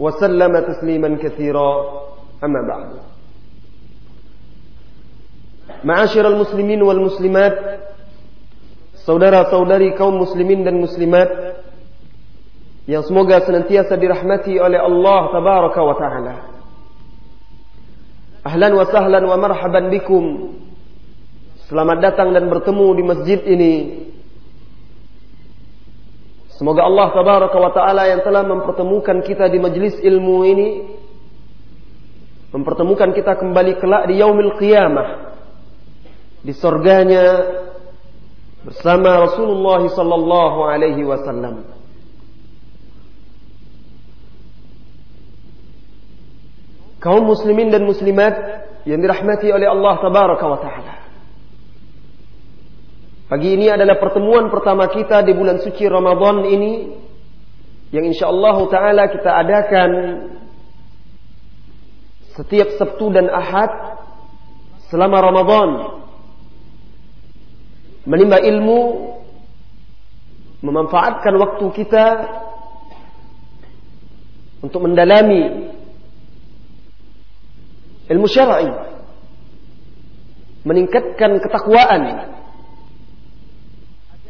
وسلم تسليما كثيرا أما بعد معاشر المسلمين والمسلمات saudara-saudari kaum muslimin dan muslimat yang semoga senantiasa dirahmati oleh Allah tabaraka wa taala. Ahlan wa sahlan wa marhaban bikum. Selamat datang dan bertemu di masjid ini. Semoga Allah tabaraka wa taala yang telah mempertemukan kita di majlis ilmu ini mempertemukan kita kembali kelak di yaumil qiyamah di surganya bersama Rasulullah sallallahu alaihi wasallam. Kaum muslimin dan muslimat yang dirahmati oleh Allah tabaraka wa taala. Pagi ini adalah pertemuan pertama kita di bulan suci Ramadan ini yang insyaallah taala kita adakan setiap Sabtu dan Ahad selama Ramadan. Menimba ilmu, memanfaatkan waktu kita untuk mendalami ilmu syar'i, meningkatkan ketakwaan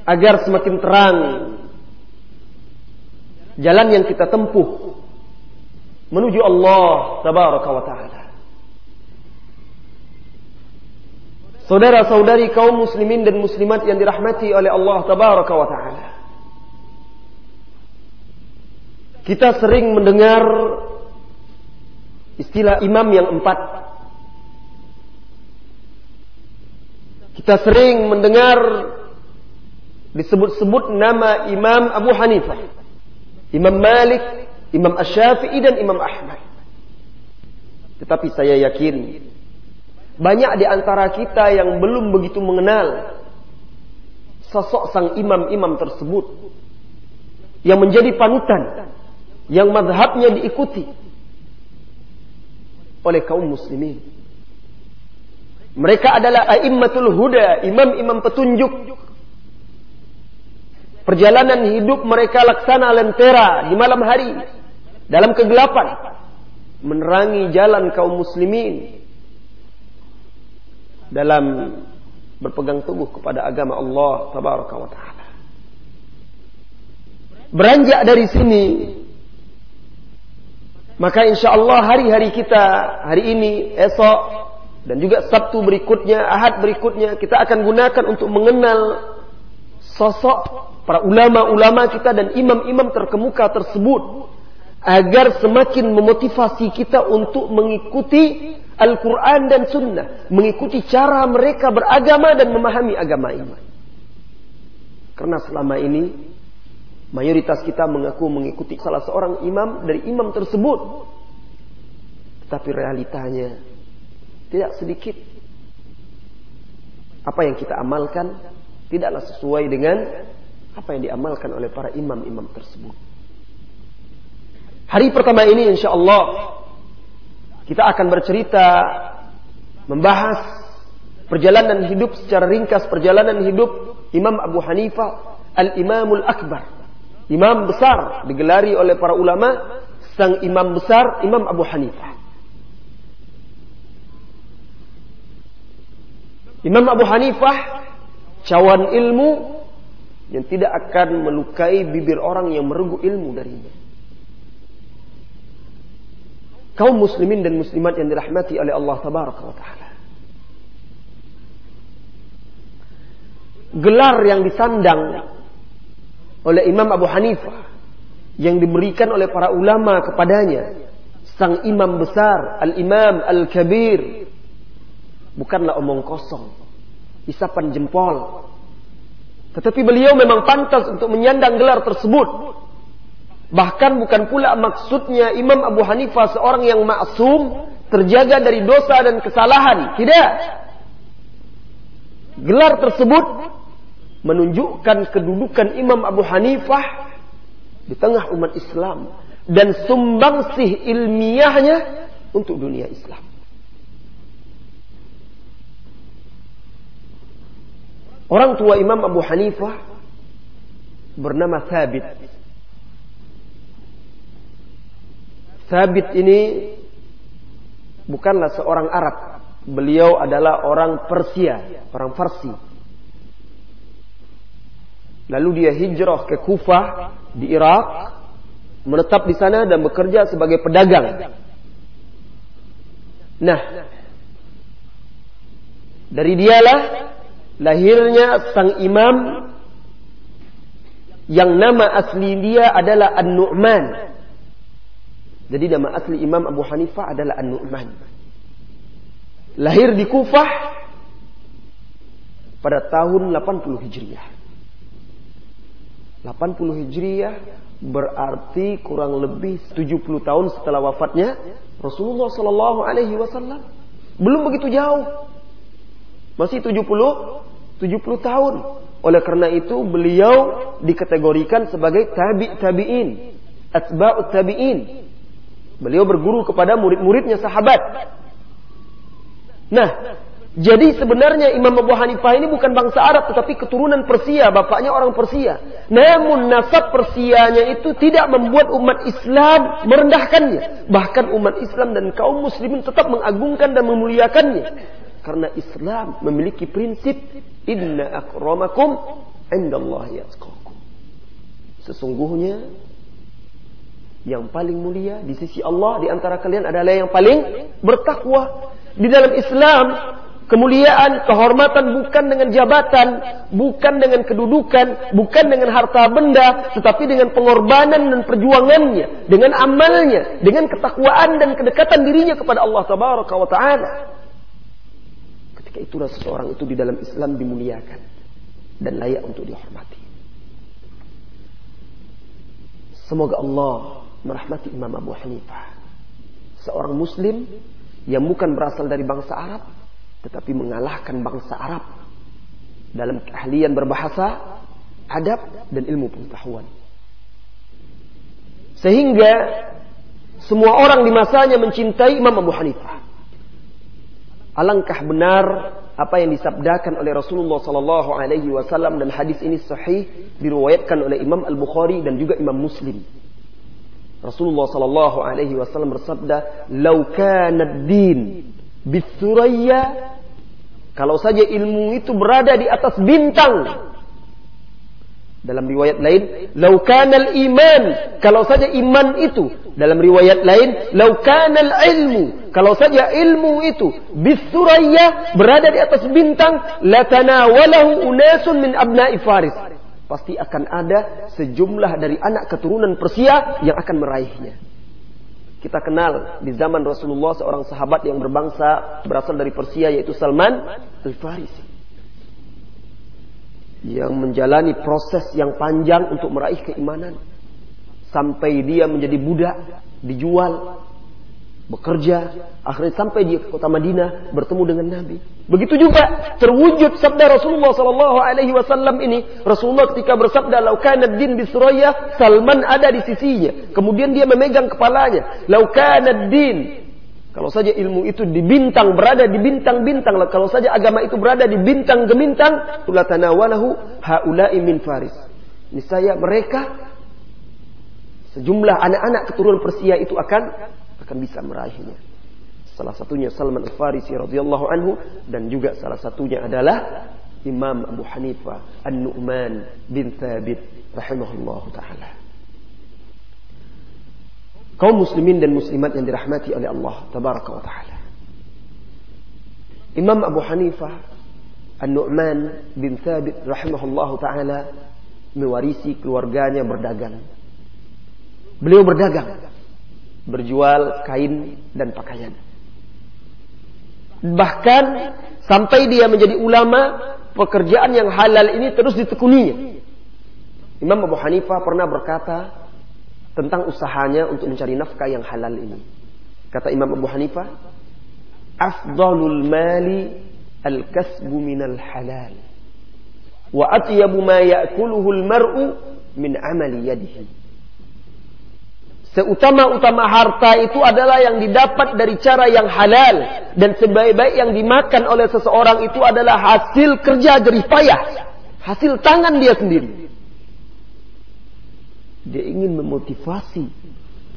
agar semakin terang jalan yang kita tempuh menuju Allah tabaraka wa taala. Saudara-saudari kaum muslimin dan muslimat yang dirahmati oleh Allah tabaraka wa taala. Kita sering mendengar istilah imam yang empat. Kita sering mendengar disebut-sebut nama Imam Abu Hanifah, Imam Malik, Imam Ash-Syafi'i dan Imam Ahmad. Tetapi saya yakin banyak di antara kita yang belum begitu mengenal sosok sang imam-imam tersebut yang menjadi panutan, yang madhabnya diikuti oleh kaum muslimin. Mereka adalah a'immatul huda, imam-imam petunjuk. Perjalanan hidup mereka laksana lentera di malam hari dalam kegelapan menerangi jalan kaum muslimin dalam berpegang teguh kepada agama Allah tabaraka wa taala. Beranjak dari sini maka insya Allah hari-hari kita hari ini, esok dan juga Sabtu berikutnya, Ahad berikutnya kita akan gunakan untuk mengenal sosok para ulama-ulama kita dan imam-imam terkemuka tersebut agar semakin memotivasi kita untuk mengikuti Al-Quran dan Sunnah. Mengikuti cara mereka beragama dan memahami agama ini. Karena selama ini, mayoritas kita mengaku mengikuti salah seorang imam dari imam tersebut. Tetapi realitanya tidak sedikit. Apa yang kita amalkan tidaklah sesuai dengan apa yang diamalkan oleh para imam-imam tersebut. Hari pertama ini insya Allah kita akan bercerita membahas perjalanan hidup secara ringkas perjalanan hidup Imam Abu Hanifah Al-Imamul Akbar. Imam besar digelari oleh para ulama sang imam besar Imam Abu Hanifah. Imam Abu Hanifah cawan ilmu yang tidak akan melukai bibir orang yang merenggu ilmu darinya. kaum muslimin dan muslimat yang dirahmati oleh Allah tabaraka wa taala. Gelar yang disandang oleh Imam Abu Hanifah yang diberikan oleh para ulama kepadanya sang imam besar al-imam al-kabir bukanlah omong kosong isapan jempol. Tetapi beliau memang pantas untuk menyandang gelar tersebut. Bahkan bukan pula maksudnya Imam Abu Hanifah seorang yang maksum terjaga dari dosa dan kesalahan. Tidak. Gelar tersebut menunjukkan kedudukan Imam Abu Hanifah di tengah umat Islam dan sumbangsih ilmiahnya untuk dunia Islam. Orang tua Imam Abu Hanifah bernama Thabit. Thabit ini bukanlah seorang Arab. Beliau adalah orang Persia, orang Farsi. Lalu dia hijrah ke Kufah di Irak, menetap di sana dan bekerja sebagai pedagang. Nah, dari dialah lahirnya sang imam yang nama asli dia adalah An-Nu'man. Jadi nama asli Imam Abu Hanifah adalah An-Nu'man. Lahir di Kufah pada tahun 80 Hijriah. 80 Hijriah berarti kurang lebih 70 tahun setelah wafatnya Rasulullah Sallallahu Alaihi Wasallam. Belum begitu jauh, masih 70 70 tahun. Oleh karena itu beliau dikategorikan sebagai tabi tabiin, atba'ut tabiin. Beliau berguru kepada murid-muridnya sahabat. Nah, jadi sebenarnya Imam Abu Hanifah ini bukan bangsa Arab tetapi keturunan Persia, bapaknya orang Persia. Namun nasab Persianya itu tidak membuat umat Islam merendahkannya. Bahkan umat Islam dan kaum muslimin tetap mengagungkan dan memuliakannya. Karena Islam memiliki prinsip inna akramakum indallahi atqakum. Sesungguhnya yang paling mulia di sisi Allah di antara kalian adalah yang paling bertakwa. Di dalam Islam Kemuliaan, kehormatan bukan dengan jabatan, bukan dengan kedudukan, bukan dengan harta benda, tetapi dengan pengorbanan dan perjuangannya, dengan amalnya, dengan ketakwaan dan kedekatan dirinya kepada Allah Tabaraka wa taala. Ketika itulah seseorang itu di dalam Islam dimuliakan dan layak untuk dihormati. Semoga Allah merahmati Imam Abu Hanifah. Seorang muslim yang bukan berasal dari bangsa Arab, tetapi mengalahkan bangsa Arab dalam keahlian berbahasa, adab dan ilmu pengetahuan. Sehingga semua orang di masanya mencintai Imam Abu Hanifah. Alangkah benar apa yang disabdakan oleh Rasulullah sallallahu alaihi wasallam dan hadis ini sahih diriwayatkan oleh Imam Al-Bukhari dan juga Imam Muslim. Rasulullah sallallahu alaihi wasallam bersabda, "Lau kana ad-din bisuraya kalau saja ilmu itu berada di atas bintang. Dalam riwayat lain, laukanal iman. Kalau saja iman itu. Dalam riwayat lain, laukanal ilmu. Kalau saja ilmu itu bisuraya berada di atas bintang, latanawalahu unasun min abna'i Faris. Pasti akan ada sejumlah dari anak keturunan Persia yang akan meraihnya. Kita kenal di zaman Rasulullah seorang sahabat yang berbangsa berasal dari Persia yaitu Salman Al-Farisi. Yang menjalani proses yang panjang untuk meraih keimanan. Sampai dia menjadi budak, dijual, bekerja, akhirnya sampai di kota Madinah bertemu dengan Nabi. Begitu juga terwujud sabda Rasulullah sallallahu alaihi wasallam ini. Rasulullah ketika bersabda, "Lau kana din bi Salman ada di sisinya." Kemudian dia memegang kepalanya. "Lau kana din" Kalau saja ilmu itu di bintang berada di bintang-bintang, kalau saja agama itu berada di bintang gemintang, tulatanawalahu haula'i min faris. Niscaya mereka sejumlah anak-anak keturunan Persia itu akan akan bisa meraihnya. Salah satunya Salman Al-Farisi radhiyallahu anhu dan juga salah satunya adalah Imam Abu Hanifah An-Nu'man bin Thabit rahimahullahu taala. Kaum muslimin dan muslimat yang dirahmati oleh Allah tabaraka wa taala. Imam Abu Hanifah An-Nu'man bin Thabit rahimahullah taala mewarisi keluarganya berdagang. Beliau berdagang, berjual kain dan pakaian. Bahkan sampai dia menjadi ulama, pekerjaan yang halal ini terus ditekuninya. Imam Abu Hanifah pernah berkata, tentang usahanya untuk mencari nafkah yang halal ini. Kata Imam Abu Hanifah, afdalul mali al-kasbu minal halal. Wa atyabu ma ya'kuluhu al-mar'u min amali yadihi. Seutama-utama harta itu adalah yang didapat dari cara yang halal. Dan sebaik-baik yang dimakan oleh seseorang itu adalah hasil kerja jerih payah. Hasil tangan dia sendiri. Dia ingin memotivasi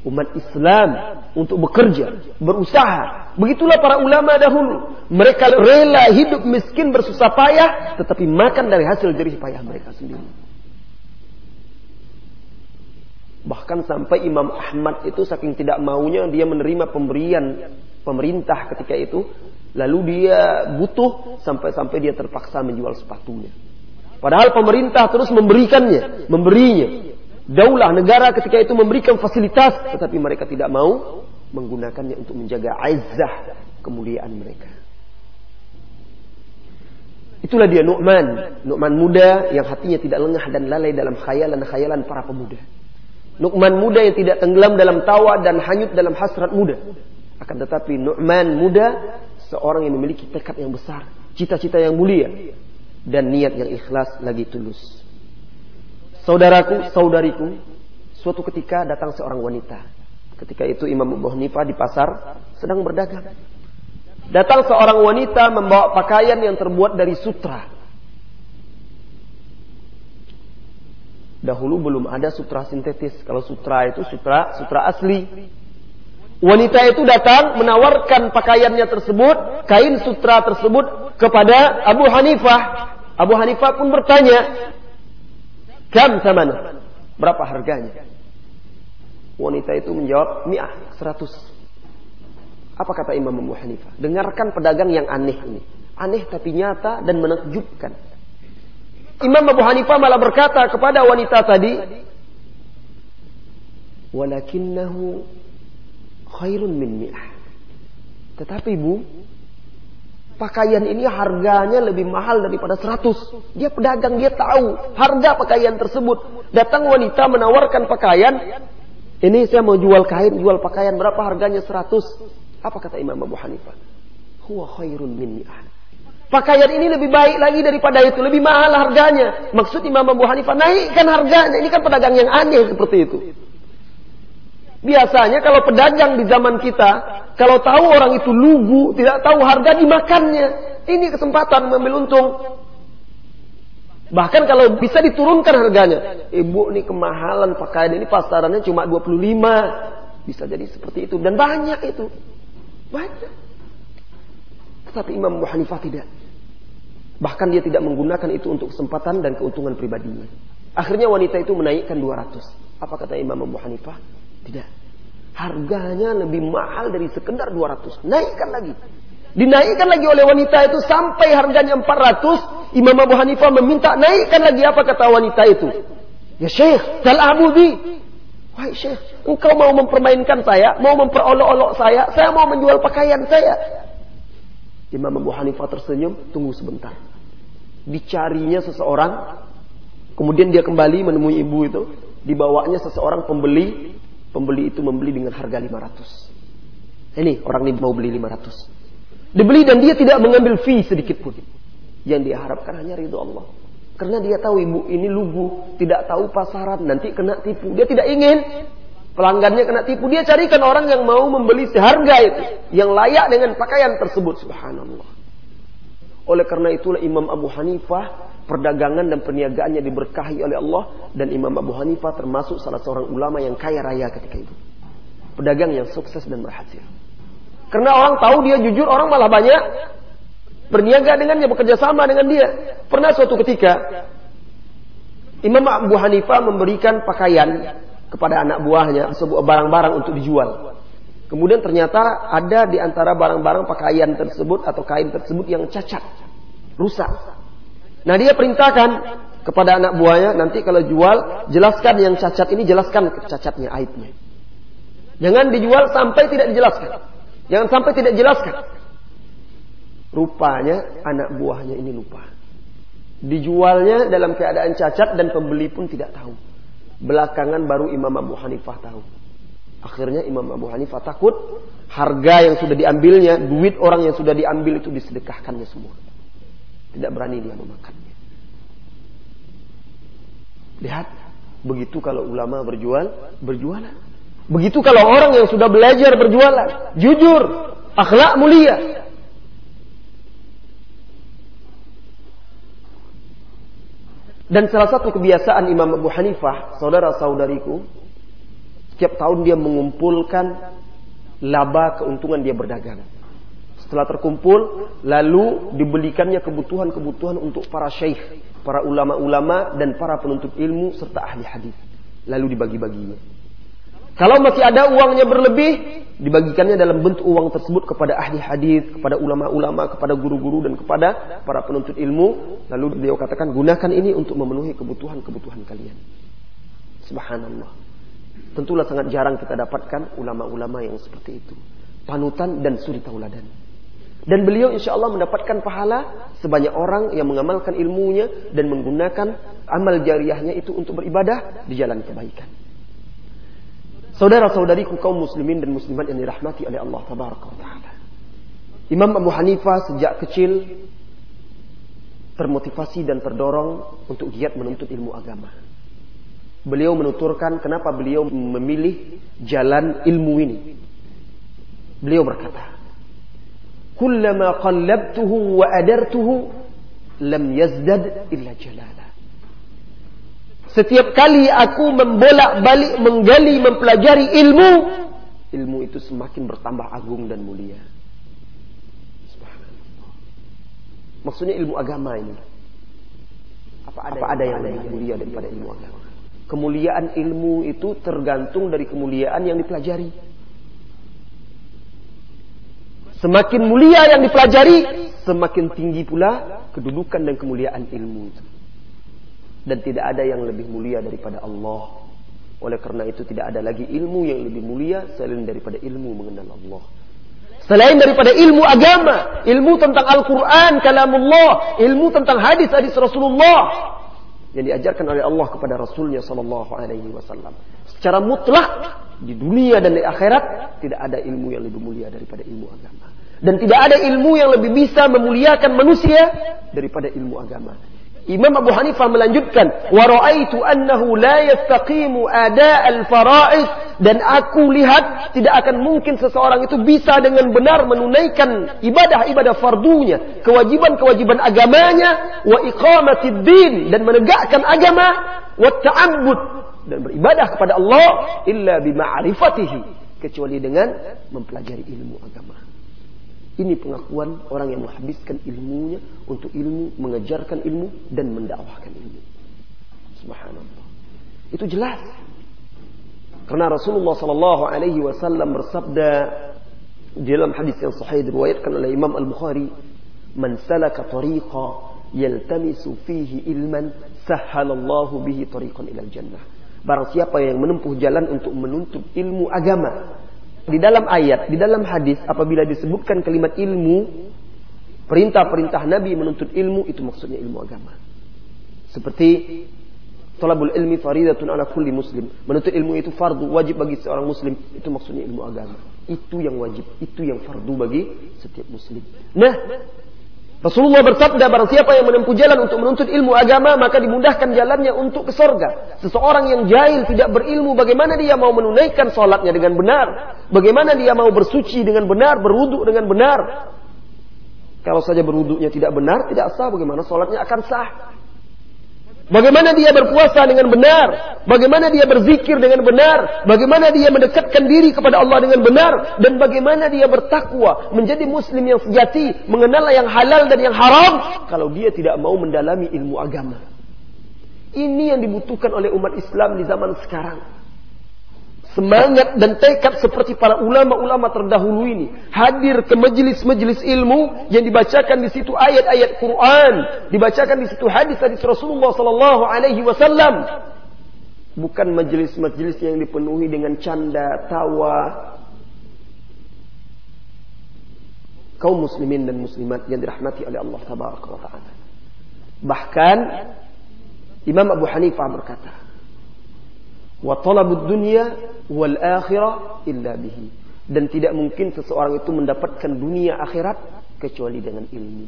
umat Islam untuk bekerja, berusaha. Begitulah para ulama dahulu. Mereka rela hidup miskin bersusah payah, tetapi makan dari hasil jerih payah mereka sendiri. Bahkan sampai Imam Ahmad itu saking tidak maunya dia menerima pemberian pemerintah ketika itu. Lalu dia butuh sampai-sampai dia terpaksa menjual sepatunya. Padahal pemerintah terus memberikannya, memberinya. Daulah negara ketika itu memberikan fasilitas, tetapi mereka tidak mau menggunakannya untuk menjaga aizah kemuliaan mereka. Itulah dia Nu'man. Nu'man muda yang hatinya tidak lengah dan lalai dalam khayalan-khayalan para pemuda. Nu'man muda yang tidak tenggelam dalam tawa dan hanyut dalam hasrat muda. Akan tetapi Nu'man muda seorang yang memiliki tekad yang besar, cita-cita yang mulia dan niat yang ikhlas lagi tulus. Saudaraku, saudariku, suatu ketika datang seorang wanita. Ketika itu Imam Abu Hanifah di pasar sedang berdagang. Datang seorang wanita membawa pakaian yang terbuat dari sutra. Dahulu belum ada sutra sintetis. Kalau sutra itu sutra sutra asli. Wanita itu datang menawarkan pakaiannya tersebut, kain sutra tersebut kepada Abu Hanifah. Abu Hanifah pun bertanya, Kam samana? Berapa harganya? Wanita itu menjawab, mi'ah, seratus. Apa kata Imam Abu Hanifah? Dengarkan pedagang yang aneh ini. Aneh tapi nyata dan menakjubkan. Imam Abu Hanifah malah berkata kepada wanita tadi, Walakinnahu khairun min mi'ah. Tetapi bu, pakaian ini harganya lebih mahal daripada 100. Dia pedagang, dia tahu harga pakaian tersebut. Datang wanita menawarkan pakaian, ini saya mau jual kain, jual pakaian berapa harganya 100. Apa kata Imam Abu Hanifah? Huwa khairun min Pakaian ini lebih baik lagi daripada itu, lebih mahal harganya. Maksud Imam Abu Hanifah naikkan harganya. Ini kan pedagang yang aneh seperti itu. Biasanya kalau pedagang di zaman kita, kalau tahu orang itu lugu, tidak tahu harga dimakannya. Ini kesempatan mengambil untung. Bahkan kalau bisa diturunkan harganya. Ibu ini kemahalan pakaian ini pasarannya cuma 25. Bisa jadi seperti itu. Dan banyak itu. Banyak. Tetapi Imam Abu Hanifah tidak. Bahkan dia tidak menggunakan itu untuk kesempatan dan keuntungan pribadinya. Akhirnya wanita itu menaikkan 200. Apa kata Imam Abu Hanifah? Tidak. Harganya lebih mahal dari sekedar 200. Naikkan lagi. Dinaikkan lagi oleh wanita itu sampai harganya 400. Imam Abu Hanifah meminta naikkan lagi apa kata wanita itu. Ya Syekh, Abu bi. Wahai Syekh, engkau mau mempermainkan saya, mau memperolok-olok saya, saya mau menjual pakaian saya. Imam Abu Hanifah tersenyum, tunggu sebentar. Dicarinya seseorang, kemudian dia kembali menemui ibu itu, dibawanya seseorang pembeli Pembeli itu membeli dengan harga 500. Ini orang ini mau beli 500. Dibeli dan dia tidak mengambil fee sedikit pun. Yang diharapkan hanya ridho Allah. Karena dia tahu ibu ini lugu, tidak tahu pasaran, nanti kena tipu. Dia tidak ingin pelanggannya kena tipu. Dia carikan orang yang mau membeli seharga itu, yang layak dengan pakaian tersebut. Subhanallah. Oleh karena itulah Imam Abu Hanifah perdagangan dan perniagaannya diberkahi oleh Allah dan Imam Abu Hanifah termasuk salah seorang ulama yang kaya raya ketika itu. Pedagang yang sukses dan berhasil. Karena orang tahu dia jujur, orang malah banyak berniaga dengannya, bekerja sama dengan dia. Pernah suatu ketika Imam Abu Hanifah memberikan pakaian kepada anak buahnya sebuah barang-barang untuk dijual. Kemudian ternyata ada di antara barang-barang pakaian tersebut atau kain tersebut yang cacat, rusak. Nah dia perintahkan kepada anak buahnya nanti kalau jual jelaskan yang cacat ini jelaskan cacatnya aibnya. Jangan dijual sampai tidak dijelaskan. Jangan sampai tidak dijelaskan. Rupanya anak buahnya ini lupa. Dijualnya dalam keadaan cacat dan pembeli pun tidak tahu. Belakangan baru Imam Abu Hanifah tahu. Akhirnya Imam Abu Hanifah takut harga yang sudah diambilnya, duit orang yang sudah diambil itu disedekahkannya semua. Tidak berani dia memakannya. Lihat, begitu kalau ulama berjual, berjualan. Begitu kalau orang yang sudah belajar berjualan, jujur, akhlak mulia. Dan salah satu kebiasaan Imam Abu Hanifah, saudara-saudariku, setiap tahun dia mengumpulkan laba keuntungan dia berdagang. Setelah terkumpul, lalu dibelikannya kebutuhan-kebutuhan untuk para syekh, para ulama-ulama dan para penuntut ilmu serta ahli hadis. Lalu dibagi-baginya. Kalau masih ada uangnya berlebih, dibagikannya dalam bentuk uang tersebut kepada ahli hadis, kepada ulama-ulama, kepada guru-guru dan kepada para penuntut ilmu. Lalu beliau katakan, gunakan ini untuk memenuhi kebutuhan-kebutuhan kalian. Subhanallah. Tentulah sangat jarang kita dapatkan ulama-ulama yang seperti itu. Panutan dan suri tauladan. Dan beliau insya Allah mendapatkan pahala sebanyak orang yang mengamalkan ilmunya dan menggunakan amal jariahnya itu untuk beribadah di jalan kebaikan. Saudara-saudariku kaum muslimin dan muslimat yang dirahmati oleh Allah Taala. Imam Abu Hanifah sejak kecil termotivasi dan terdorong untuk giat menuntut ilmu agama. Beliau menuturkan kenapa beliau memilih jalan ilmu ini. Beliau berkata, "Kullama qallabtuhu wa adartuhu lam yazdad illa jalala." Setiap kali aku membolak-balik menggali mempelajari ilmu, ilmu itu semakin bertambah agung dan mulia. Maksudnya ilmu agama ini. Apa ada, Apa ada yang lebih mulia daripada ilmu agama? Kemuliaan ilmu itu tergantung dari kemuliaan yang dipelajari. Semakin mulia yang dipelajari, semakin tinggi pula kedudukan dan kemuliaan ilmu. Dan tidak ada yang lebih mulia daripada Allah. Oleh karena itu tidak ada lagi ilmu yang lebih mulia selain daripada ilmu mengenal Allah. Selain daripada ilmu agama, ilmu tentang Al-Quran, kalamullah, ilmu tentang hadis-hadis Rasulullah, yang diajarkan oleh Allah kepada Rasulnya Sallallahu Alaihi Wasallam. Secara mutlak di dunia dan di akhirat tidak ada ilmu yang lebih mulia daripada ilmu agama. Dan tidak ada ilmu yang lebih bisa memuliakan manusia daripada ilmu agama. Imam Abu Hanifah melanjutkan, "Wa ra'aitu annahu la yastaqimu ada al-fara'id" dan aku lihat tidak akan mungkin seseorang itu bisa dengan benar menunaikan ibadah-ibadah fardunya, kewajiban-kewajiban agamanya, wa din dan menegakkan agama, wa dan beribadah kepada Allah illa bima'rifatihi kecuali dengan mempelajari ilmu agama. Ini pengakuan orang yang menghabiskan ilmunya untuk ilmu, mengejarkan ilmu dan mendakwahkan ilmu. Subhanallah. Itu jelas. Karena Rasulullah Sallallahu Alaihi Wasallam bersabda di dalam hadis yang sahih diriwayatkan oleh Imam Al Bukhari, "Man salaka tariqa yaltamisu fihi ilman, sahhalallahu bihi tariqan ilal jannah." Barang siapa yang menempuh jalan untuk menuntut ilmu agama, di dalam ayat, di dalam hadis apabila disebutkan kalimat ilmu, perintah-perintah Nabi menuntut ilmu itu maksudnya ilmu agama. Seperti Talabul ilmi faridatun ala kulli muslim. Menuntut ilmu itu fardu, wajib bagi seorang muslim. Itu maksudnya ilmu agama. Itu yang wajib, itu yang fardu bagi setiap muslim. Nah, Rasulullah bersabda barang siapa yang menempuh jalan untuk menuntut ilmu agama maka dimudahkan jalannya untuk ke sorga. Seseorang yang jahil tidak berilmu bagaimana dia mau menunaikan sholatnya dengan benar. Bagaimana dia mau bersuci dengan benar, berwuduk dengan benar. Kalau saja berwuduknya tidak benar, tidak sah bagaimana sholatnya akan sah. Bagaimana dia berpuasa dengan benar? Bagaimana dia berzikir dengan benar? Bagaimana dia mendekatkan diri kepada Allah dengan benar? Dan bagaimana dia bertakwa menjadi muslim yang sejati, mengenal yang halal dan yang haram kalau dia tidak mau mendalami ilmu agama. Ini yang dibutuhkan oleh umat Islam di zaman sekarang. Semangat dan tekad seperti para ulama-ulama terdahulu ini hadir ke majelis-majelis ilmu yang dibacakan di situ ayat-ayat Quran, dibacakan di situ hadis-hadis Rasulullah sallallahu alaihi wasallam. Bukan majelis-majelis yang dipenuhi dengan canda, tawa, kaum muslimin dan muslimat yang dirahmati oleh Allah taala. Bahkan Imam Abu Hanifah berkata, "Wa talabud dunya wal akhirah illa bihi." Dan tidak mungkin seseorang itu mendapatkan dunia akhirat kecuali dengan ilmu.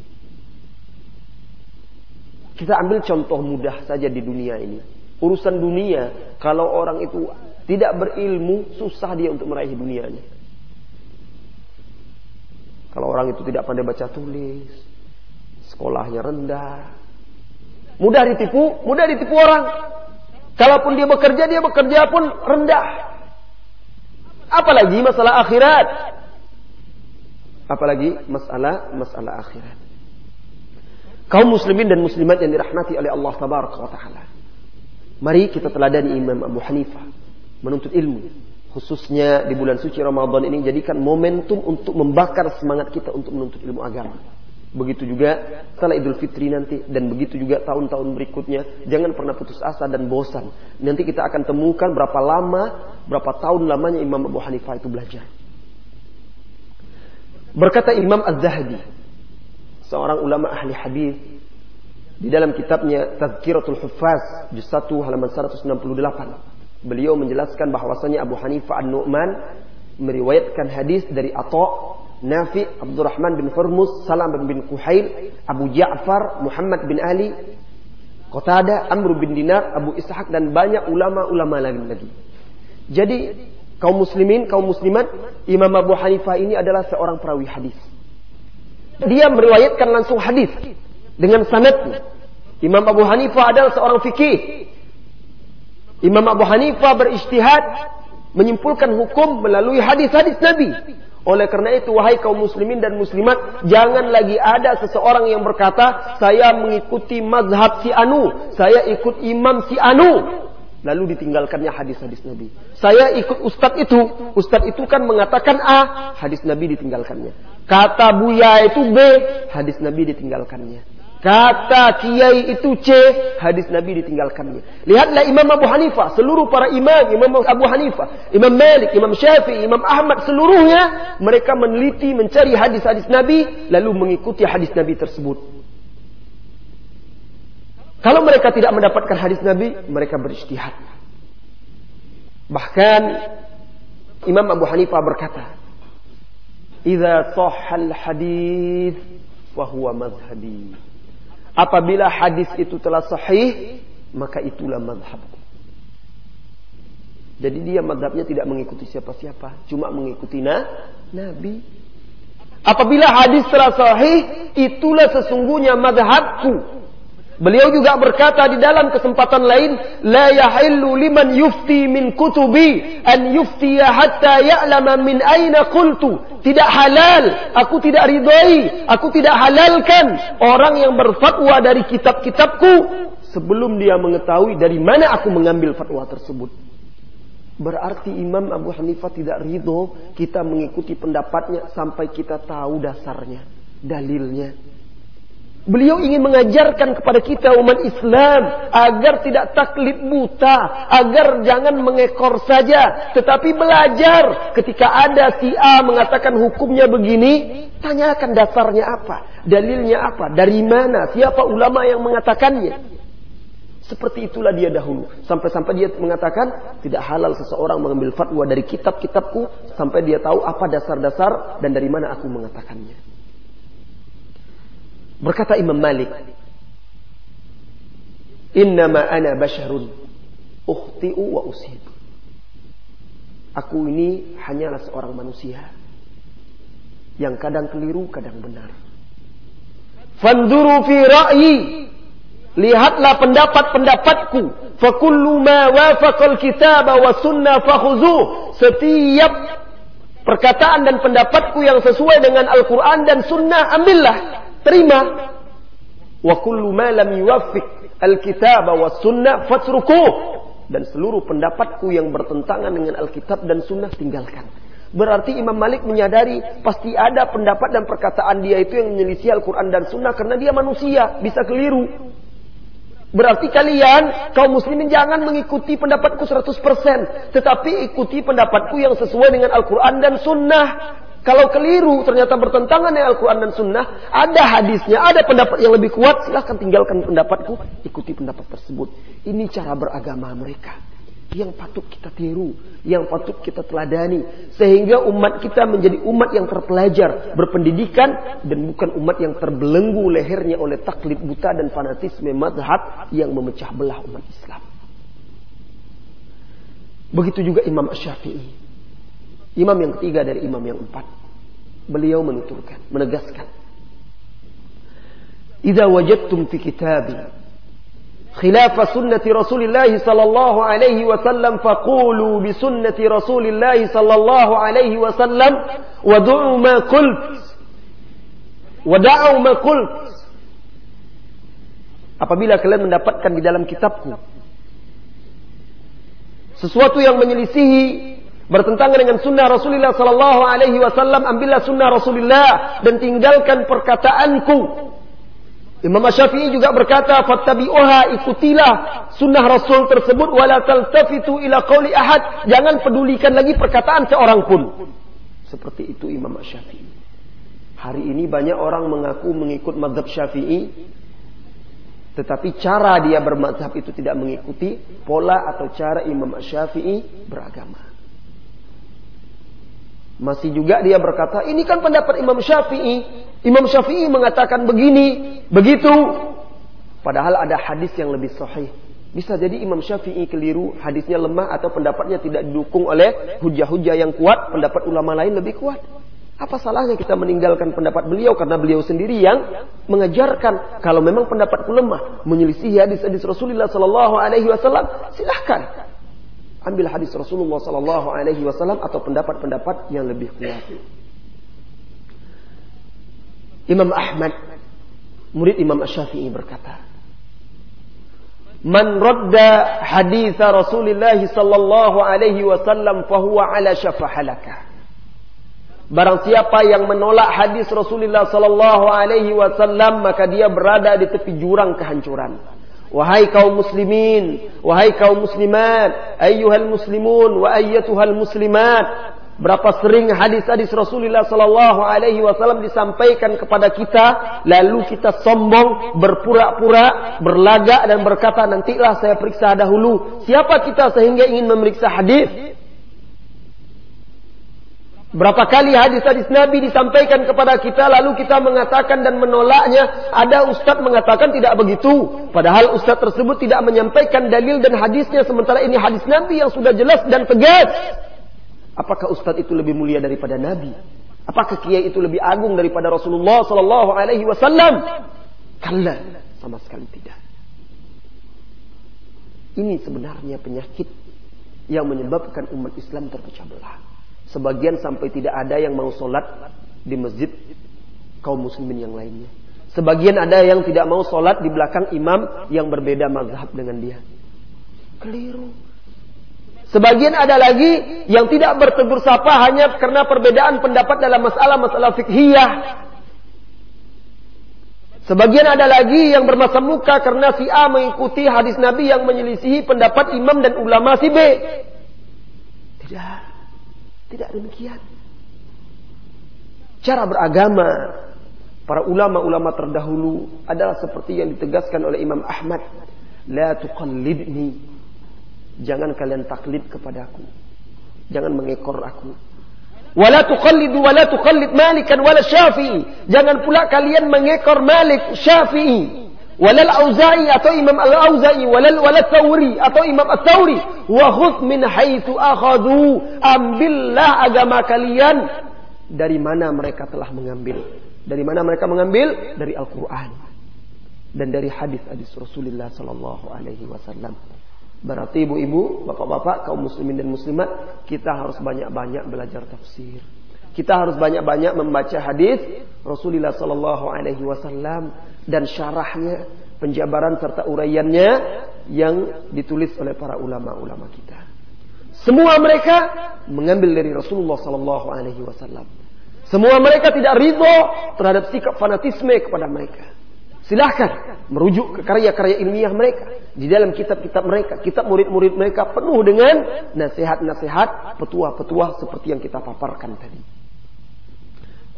Kita ambil contoh mudah saja di dunia ini. Urusan dunia, kalau orang itu tidak berilmu, susah dia untuk meraih dunianya. Kalau orang itu tidak pandai baca tulis, sekolahnya rendah, mudah ditipu, mudah ditipu orang. Kalaupun dia bekerja, dia bekerja pun rendah. Apalagi masalah akhirat. Apalagi masalah masalah akhirat. Kaum muslimin dan muslimat yang dirahmati oleh Allah taala. Mari kita teladani Imam Abu Hanifah menuntut ilmu khususnya di bulan suci Ramadan ini jadikan momentum untuk membakar semangat kita untuk menuntut ilmu agama. Begitu juga setelah Idul Fitri nanti dan begitu juga tahun-tahun berikutnya jangan pernah putus asa dan bosan. Nanti kita akan temukan berapa lama, berapa tahun lamanya Imam Abu Hanifah itu belajar. Berkata Imam Az-Zahabi, seorang ulama ahli hadis di dalam kitabnya Tazkiratul Huffaz juz 1 halaman 168. Beliau menjelaskan bahwasanya Abu Hanifah An-Nu'man meriwayatkan hadis dari Atha, Nafi, Abdurrahman bin Hurmus, Salam bin Kuhail, Abu Ja'far, Muhammad bin Ali, Qatada, Amr bin Dinar, Abu Ishaq dan banyak ulama-ulama lain lagi. Jadi kaum muslimin, kaum muslimat, Imam Abu Hanifah ini adalah seorang perawi hadis. Dia meriwayatkan langsung hadis dengan sanadnya. Imam Abu Hanifah adalah seorang fikih Imam Abu Hanifah beristihad menyimpulkan hukum melalui hadis-hadis Nabi. Oleh karena itu, wahai kaum muslimin dan muslimat, jangan lagi ada seseorang yang berkata, saya mengikuti mazhab si Anu, saya ikut imam si Anu. Lalu ditinggalkannya hadis-hadis Nabi. Saya ikut ustadz itu, ustadz itu kan mengatakan A, hadis Nabi ditinggalkannya. Kata Buya itu B, hadis Nabi ditinggalkannya. Kata kiai itu C, hadis Nabi ditinggalkannya. Lihatlah Imam Abu Hanifah, seluruh para imam, Imam Abu Hanifah, Imam Malik, Imam Syafi'i, Imam Ahmad, seluruhnya mereka meneliti, mencari hadis-hadis Nabi, lalu mengikuti hadis Nabi tersebut. Kalau mereka tidak mendapatkan hadis Nabi, mereka beristihad. Bahkan Imam Abu Hanifah berkata, "Idza sahhal hadis fa huwa madhhabi." Apabila hadis itu telah sahih, maka itulah madhabku. Jadi dia madhabnya tidak mengikuti siapa-siapa, cuma mengikuti na, Nabi. Apabila hadis telah sahih, itulah sesungguhnya madhabku. Beliau juga berkata di dalam kesempatan lain, la yahillu liman yufti min kutubi an yuftiya hatta ya'lama min aina qultu. Tidak halal, aku tidak ridhoi, aku tidak halalkan orang yang berfatwa dari kitab-kitabku sebelum dia mengetahui dari mana aku mengambil fatwa tersebut. Berarti Imam Abu Hanifah tidak ridho kita mengikuti pendapatnya sampai kita tahu dasarnya, dalilnya. Beliau ingin mengajarkan kepada kita umat Islam agar tidak taklid buta, agar jangan mengekor saja, tetapi belajar. Ketika ada si A mengatakan hukumnya begini, tanyakan dasarnya apa, dalilnya apa, dari mana, siapa ulama yang mengatakannya. Seperti itulah dia dahulu. Sampai-sampai dia mengatakan tidak halal seseorang mengambil fatwa dari kitab-kitabku sampai dia tahu apa dasar-dasar dan dari mana aku mengatakannya. Berkata Imam Malik, Innama ana basharun ukhti'u wa usib. Aku ini hanyalah seorang manusia yang kadang keliru, kadang benar. Fanduru fi ra'yi. Lihatlah pendapat-pendapatku. Fakullu ma wafaqal kitab wa sunnah fakhuzuh. Setiap perkataan dan pendapatku yang sesuai dengan Al-Quran dan sunnah, ambillah. Terima. Wa kullu ma lam yuwaffiq al-kitab wa sunnah fatrukuh. dan seluruh pendapatku yang bertentangan dengan Alkitab dan Sunnah tinggalkan. Berarti Imam Malik menyadari pasti ada pendapat dan perkataan dia itu yang menyelisih Al-Quran dan Sunnah karena dia manusia, bisa keliru. Berarti kalian, kaum muslimin jangan mengikuti pendapatku 100%. Tetapi ikuti pendapatku yang sesuai dengan Al-Quran dan Sunnah. Kalau keliru, ternyata bertentangan dengan Al-Quran dan Sunnah. Ada hadisnya, ada pendapat yang lebih kuat. Silahkan tinggalkan pendapatku, ikuti pendapat tersebut. Ini cara beragama mereka yang patut kita tiru, yang patut kita teladani, sehingga umat kita menjadi umat yang terpelajar, berpendidikan, dan bukan umat yang terbelenggu lehernya oleh taklid buta dan fanatisme madhab yang memecah belah umat Islam. Begitu juga Imam Syafi'i. Imam yang ketiga dari imam yang empat. Beliau menuturkan, menegaskan. Idza wajadtum fi kitabi khilafah sunnati Rasulullah sallallahu alaihi wasallam faqulu bi sunnati Rasulullah sallallahu alaihi wasallam wad'u ma qult wad'u ma qult Apabila kalian mendapatkan di dalam kitabku sesuatu yang menyelisihi bertentangan dengan sunnah Rasulullah sallallahu alaihi wasallam ambillah sunnah Rasulullah dan tinggalkan perkataanku Imam Syafi'i juga berkata, "Fattabi'uha ikutilah sunnah Rasul tersebut wala taltafitu ila qauli ahad." Jangan pedulikan lagi perkataan seorang pun. Seperti itu Imam Syafi'i. Hari ini banyak orang mengaku mengikut madhab Syafi'i, tetapi cara dia bermadhab itu tidak mengikuti pola atau cara Imam Syafi'i beragama. Masih juga dia berkata, ini kan pendapat Imam Syafi'i. Imam Syafi'i mengatakan begini, begitu. Padahal ada hadis yang lebih sahih. Bisa jadi Imam Syafi'i keliru, hadisnya lemah atau pendapatnya tidak didukung oleh hujah-hujah yang kuat, pendapat ulama lain lebih kuat. Apa salahnya kita meninggalkan pendapat beliau karena beliau sendiri yang mengajarkan kalau memang pendapatku lemah menyelisih hadis-hadis Rasulullah Sallallahu Alaihi Wasallam silahkan ambil hadis Rasulullah Sallallahu Alaihi Wasallam atau pendapat-pendapat yang lebih kuat. Imam Ahmad, murid Imam Syafi'i berkata, Man radda hadis Rasulullah sallallahu alaihi wasallam fahuwa ala syafa halakah. Barang siapa yang menolak hadis Rasulullah sallallahu alaihi wasallam maka dia berada di tepi jurang kehancuran. Wahai kaum muslimin, wahai kaum muslimat, ayyuhal muslimun wa ayyatuhal muslimat, Berapa sering hadis-hadis Rasulullah Sallallahu Alaihi Wasallam disampaikan kepada kita, lalu kita sombong, berpura-pura, berlagak dan berkata nantilah saya periksa dahulu. Siapa kita sehingga ingin memeriksa hadis? Berapa kali hadis-hadis Nabi disampaikan kepada kita lalu kita mengatakan dan menolaknya. Ada ustaz mengatakan tidak begitu. Padahal ustaz tersebut tidak menyampaikan dalil dan hadisnya sementara ini hadis Nabi yang sudah jelas dan tegas. Apakah ustadz itu lebih mulia daripada Nabi? Apakah kiai itu lebih agung daripada Rasulullah Sallallahu Alaihi Wasallam? Kalla, sama sekali tidak. Ini sebenarnya penyakit yang menyebabkan umat Islam terpecah belah. Sebagian sampai tidak ada yang mau sholat di masjid kaum muslimin yang lainnya. Sebagian ada yang tidak mau sholat di belakang imam yang berbeda mazhab dengan dia. Keliru. Sebagian ada lagi yang tidak bertegur sapa hanya karena perbedaan pendapat dalam masalah-masalah fikhiyah. Sebagian ada lagi yang bermasa muka karena si A mengikuti hadis Nabi yang menyelisihi pendapat imam dan ulama si B. Tidak. Tidak demikian. Cara beragama para ulama-ulama terdahulu adalah seperti yang ditegaskan oleh Imam Ahmad. La tuqallidni Jangan kalian taklid kepadaku. Jangan mengekor aku. Wala tuqallidu wala tuqallid Malikan wala Syafi'i. Jangan pula kalian mengekor Malik, Syafi'i. Walal Auza'i atau Imam Al-Auza'i, walal walal Thawri atau Imam Al-Thawri. Wa khudh min haitsu akhadhu. Ambillah agama kalian dari mana mereka telah mengambil. Dari mana mereka mengambil? Dari Al-Qur'an dan dari hadis-hadis Rasulullah sallallahu alaihi wasallam. Berarti ibu-ibu, bapak-bapak, kaum muslimin dan muslimat, kita harus banyak-banyak belajar tafsir. Kita harus banyak-banyak membaca hadis Rasulullah Sallallahu Alaihi Wasallam dan syarahnya penjabaran serta uraiannya yang ditulis oleh para ulama-ulama kita. Semua mereka mengambil dari Rasulullah Sallallahu Alaihi Wasallam. Semua mereka tidak ridho terhadap sikap fanatisme kepada mereka. Silahkan merujuk ke karya-karya ilmiah mereka. Di dalam kitab-kitab mereka, kitab murid-murid mereka penuh dengan nasihat-nasihat, petua-petua seperti yang kita paparkan tadi.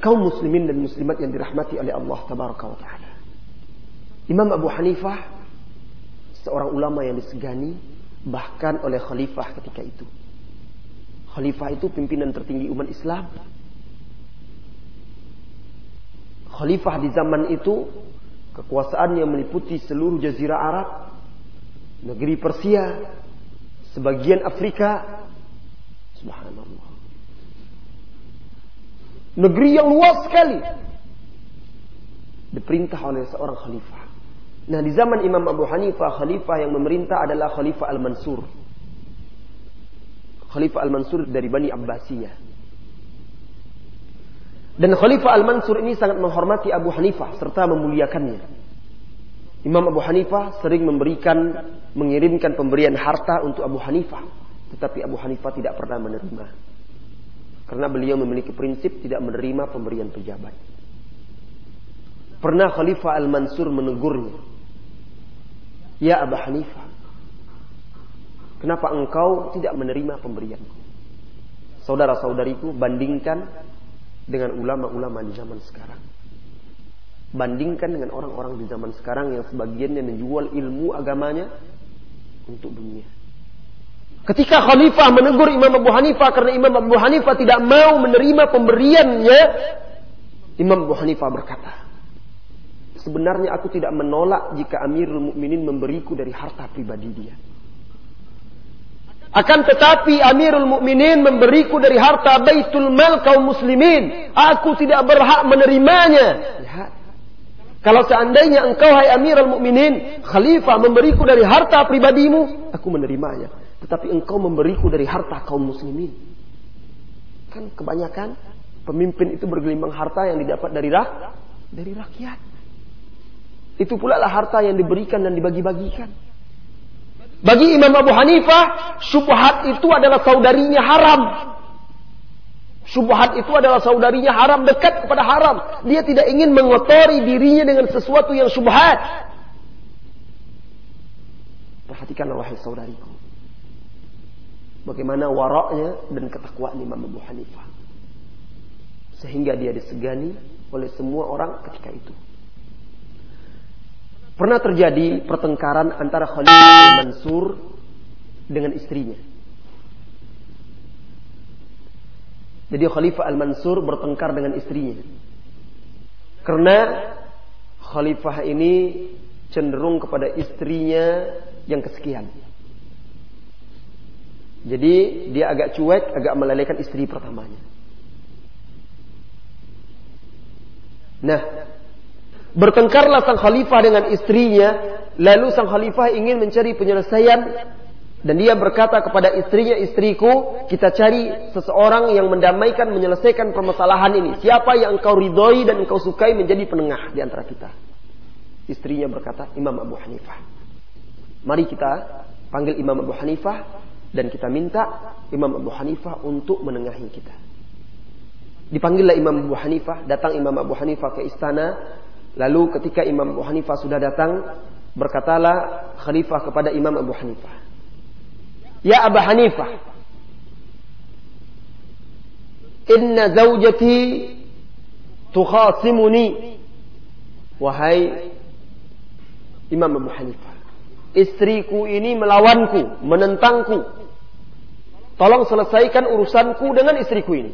Kaum muslimin dan muslimat yang dirahmati oleh Allah Tabaraka wa Ta'ala. Imam Abu Hanifah, seorang ulama yang disegani, bahkan oleh khalifah ketika itu. Khalifah itu pimpinan tertinggi umat Islam. Khalifah di zaman itu Kekuasaannya meliputi seluruh jazirah Arab, negeri Persia, sebagian Afrika. Subhanallah. Negeri yang luas sekali. Diperintah oleh seorang khalifah. Nah di zaman Imam Abu Hanifah, khalifah yang memerintah adalah Khalifah Al-Mansur. Khalifah Al-Mansur dari Bani Abbasiyah. Dan Khalifah Al-Mansur ini sangat menghormati Abu Hanifah serta memuliakannya. Imam Abu Hanifah sering memberikan, mengirimkan pemberian harta untuk Abu Hanifah. Tetapi Abu Hanifah tidak pernah menerima. Karena beliau memiliki prinsip tidak menerima pemberian pejabat. Pernah Khalifah Al-Mansur menegurnya. Ya Abu Hanifah. Kenapa engkau tidak menerima pemberianku? Saudara-saudariku bandingkan dengan ulama-ulama di zaman sekarang. Bandingkan dengan orang-orang di zaman sekarang yang sebagiannya menjual ilmu agamanya untuk dunia. Ketika khalifah menegur Imam Abu Hanifah karena Imam Abu Hanifah tidak mau menerima pemberiannya, Imam Abu Hanifah berkata, Sebenarnya aku tidak menolak jika Amirul Mukminin memberiku dari harta pribadi dia. Akan tetapi Amirul Mukminin memberiku dari harta Baitul Mal kaum muslimin. Aku tidak berhak menerimanya. Lihat. Kalau seandainya engkau hai Amirul Mukminin, khalifah memberiku dari harta pribadimu, aku menerimanya. Tetapi engkau memberiku dari harta kaum muslimin. Kan kebanyakan pemimpin itu bergelimang harta yang didapat dari rak dari rakyat. Itu pula lah harta yang diberikan dan dibagi-bagikan. Bagi Imam Abu Hanifah, subhat itu adalah saudarinya haram. Subhat itu adalah saudarinya haram, dekat kepada haram. Dia tidak ingin mengotori dirinya dengan sesuatu yang subhat. Perhatikanlah wahai saudariku. Bagaimana waraknya dan ketakwaan Imam Abu Hanifah. Sehingga dia disegani oleh semua orang ketika itu. Pernah terjadi pertengkaran antara Khalifah Mansur dengan istrinya. Jadi Khalifah Al-Mansur bertengkar dengan istrinya. Karena Khalifah ini cenderung kepada istrinya yang kesekian. Jadi dia agak cuek, agak melelehkan istri pertamanya. Nah, Bertengkarlah sang khalifah dengan istrinya, lalu sang khalifah ingin mencari penyelesaian dan dia berkata kepada istrinya, istriku, kita cari seseorang yang mendamaikan, menyelesaikan permasalahan ini. Siapa yang engkau ridhoi dan engkau sukai menjadi penengah di antara kita. Istrinya berkata, Imam Abu Hanifah. Mari kita panggil Imam Abu Hanifah dan kita minta Imam Abu Hanifah untuk menengahi kita. Dipanggillah Imam Abu Hanifah, datang Imam Abu Hanifah ke istana, Lalu ketika Imam Abu Hanifah sudah datang, berkatalah khalifah kepada Imam Abu Hanifah. Ya Abu Hanifah, inna zawjati tukhasimuni. Wahai Imam Abu Hanifah, istriku ini melawanku, menentangku. Tolong selesaikan urusanku dengan istriku ini.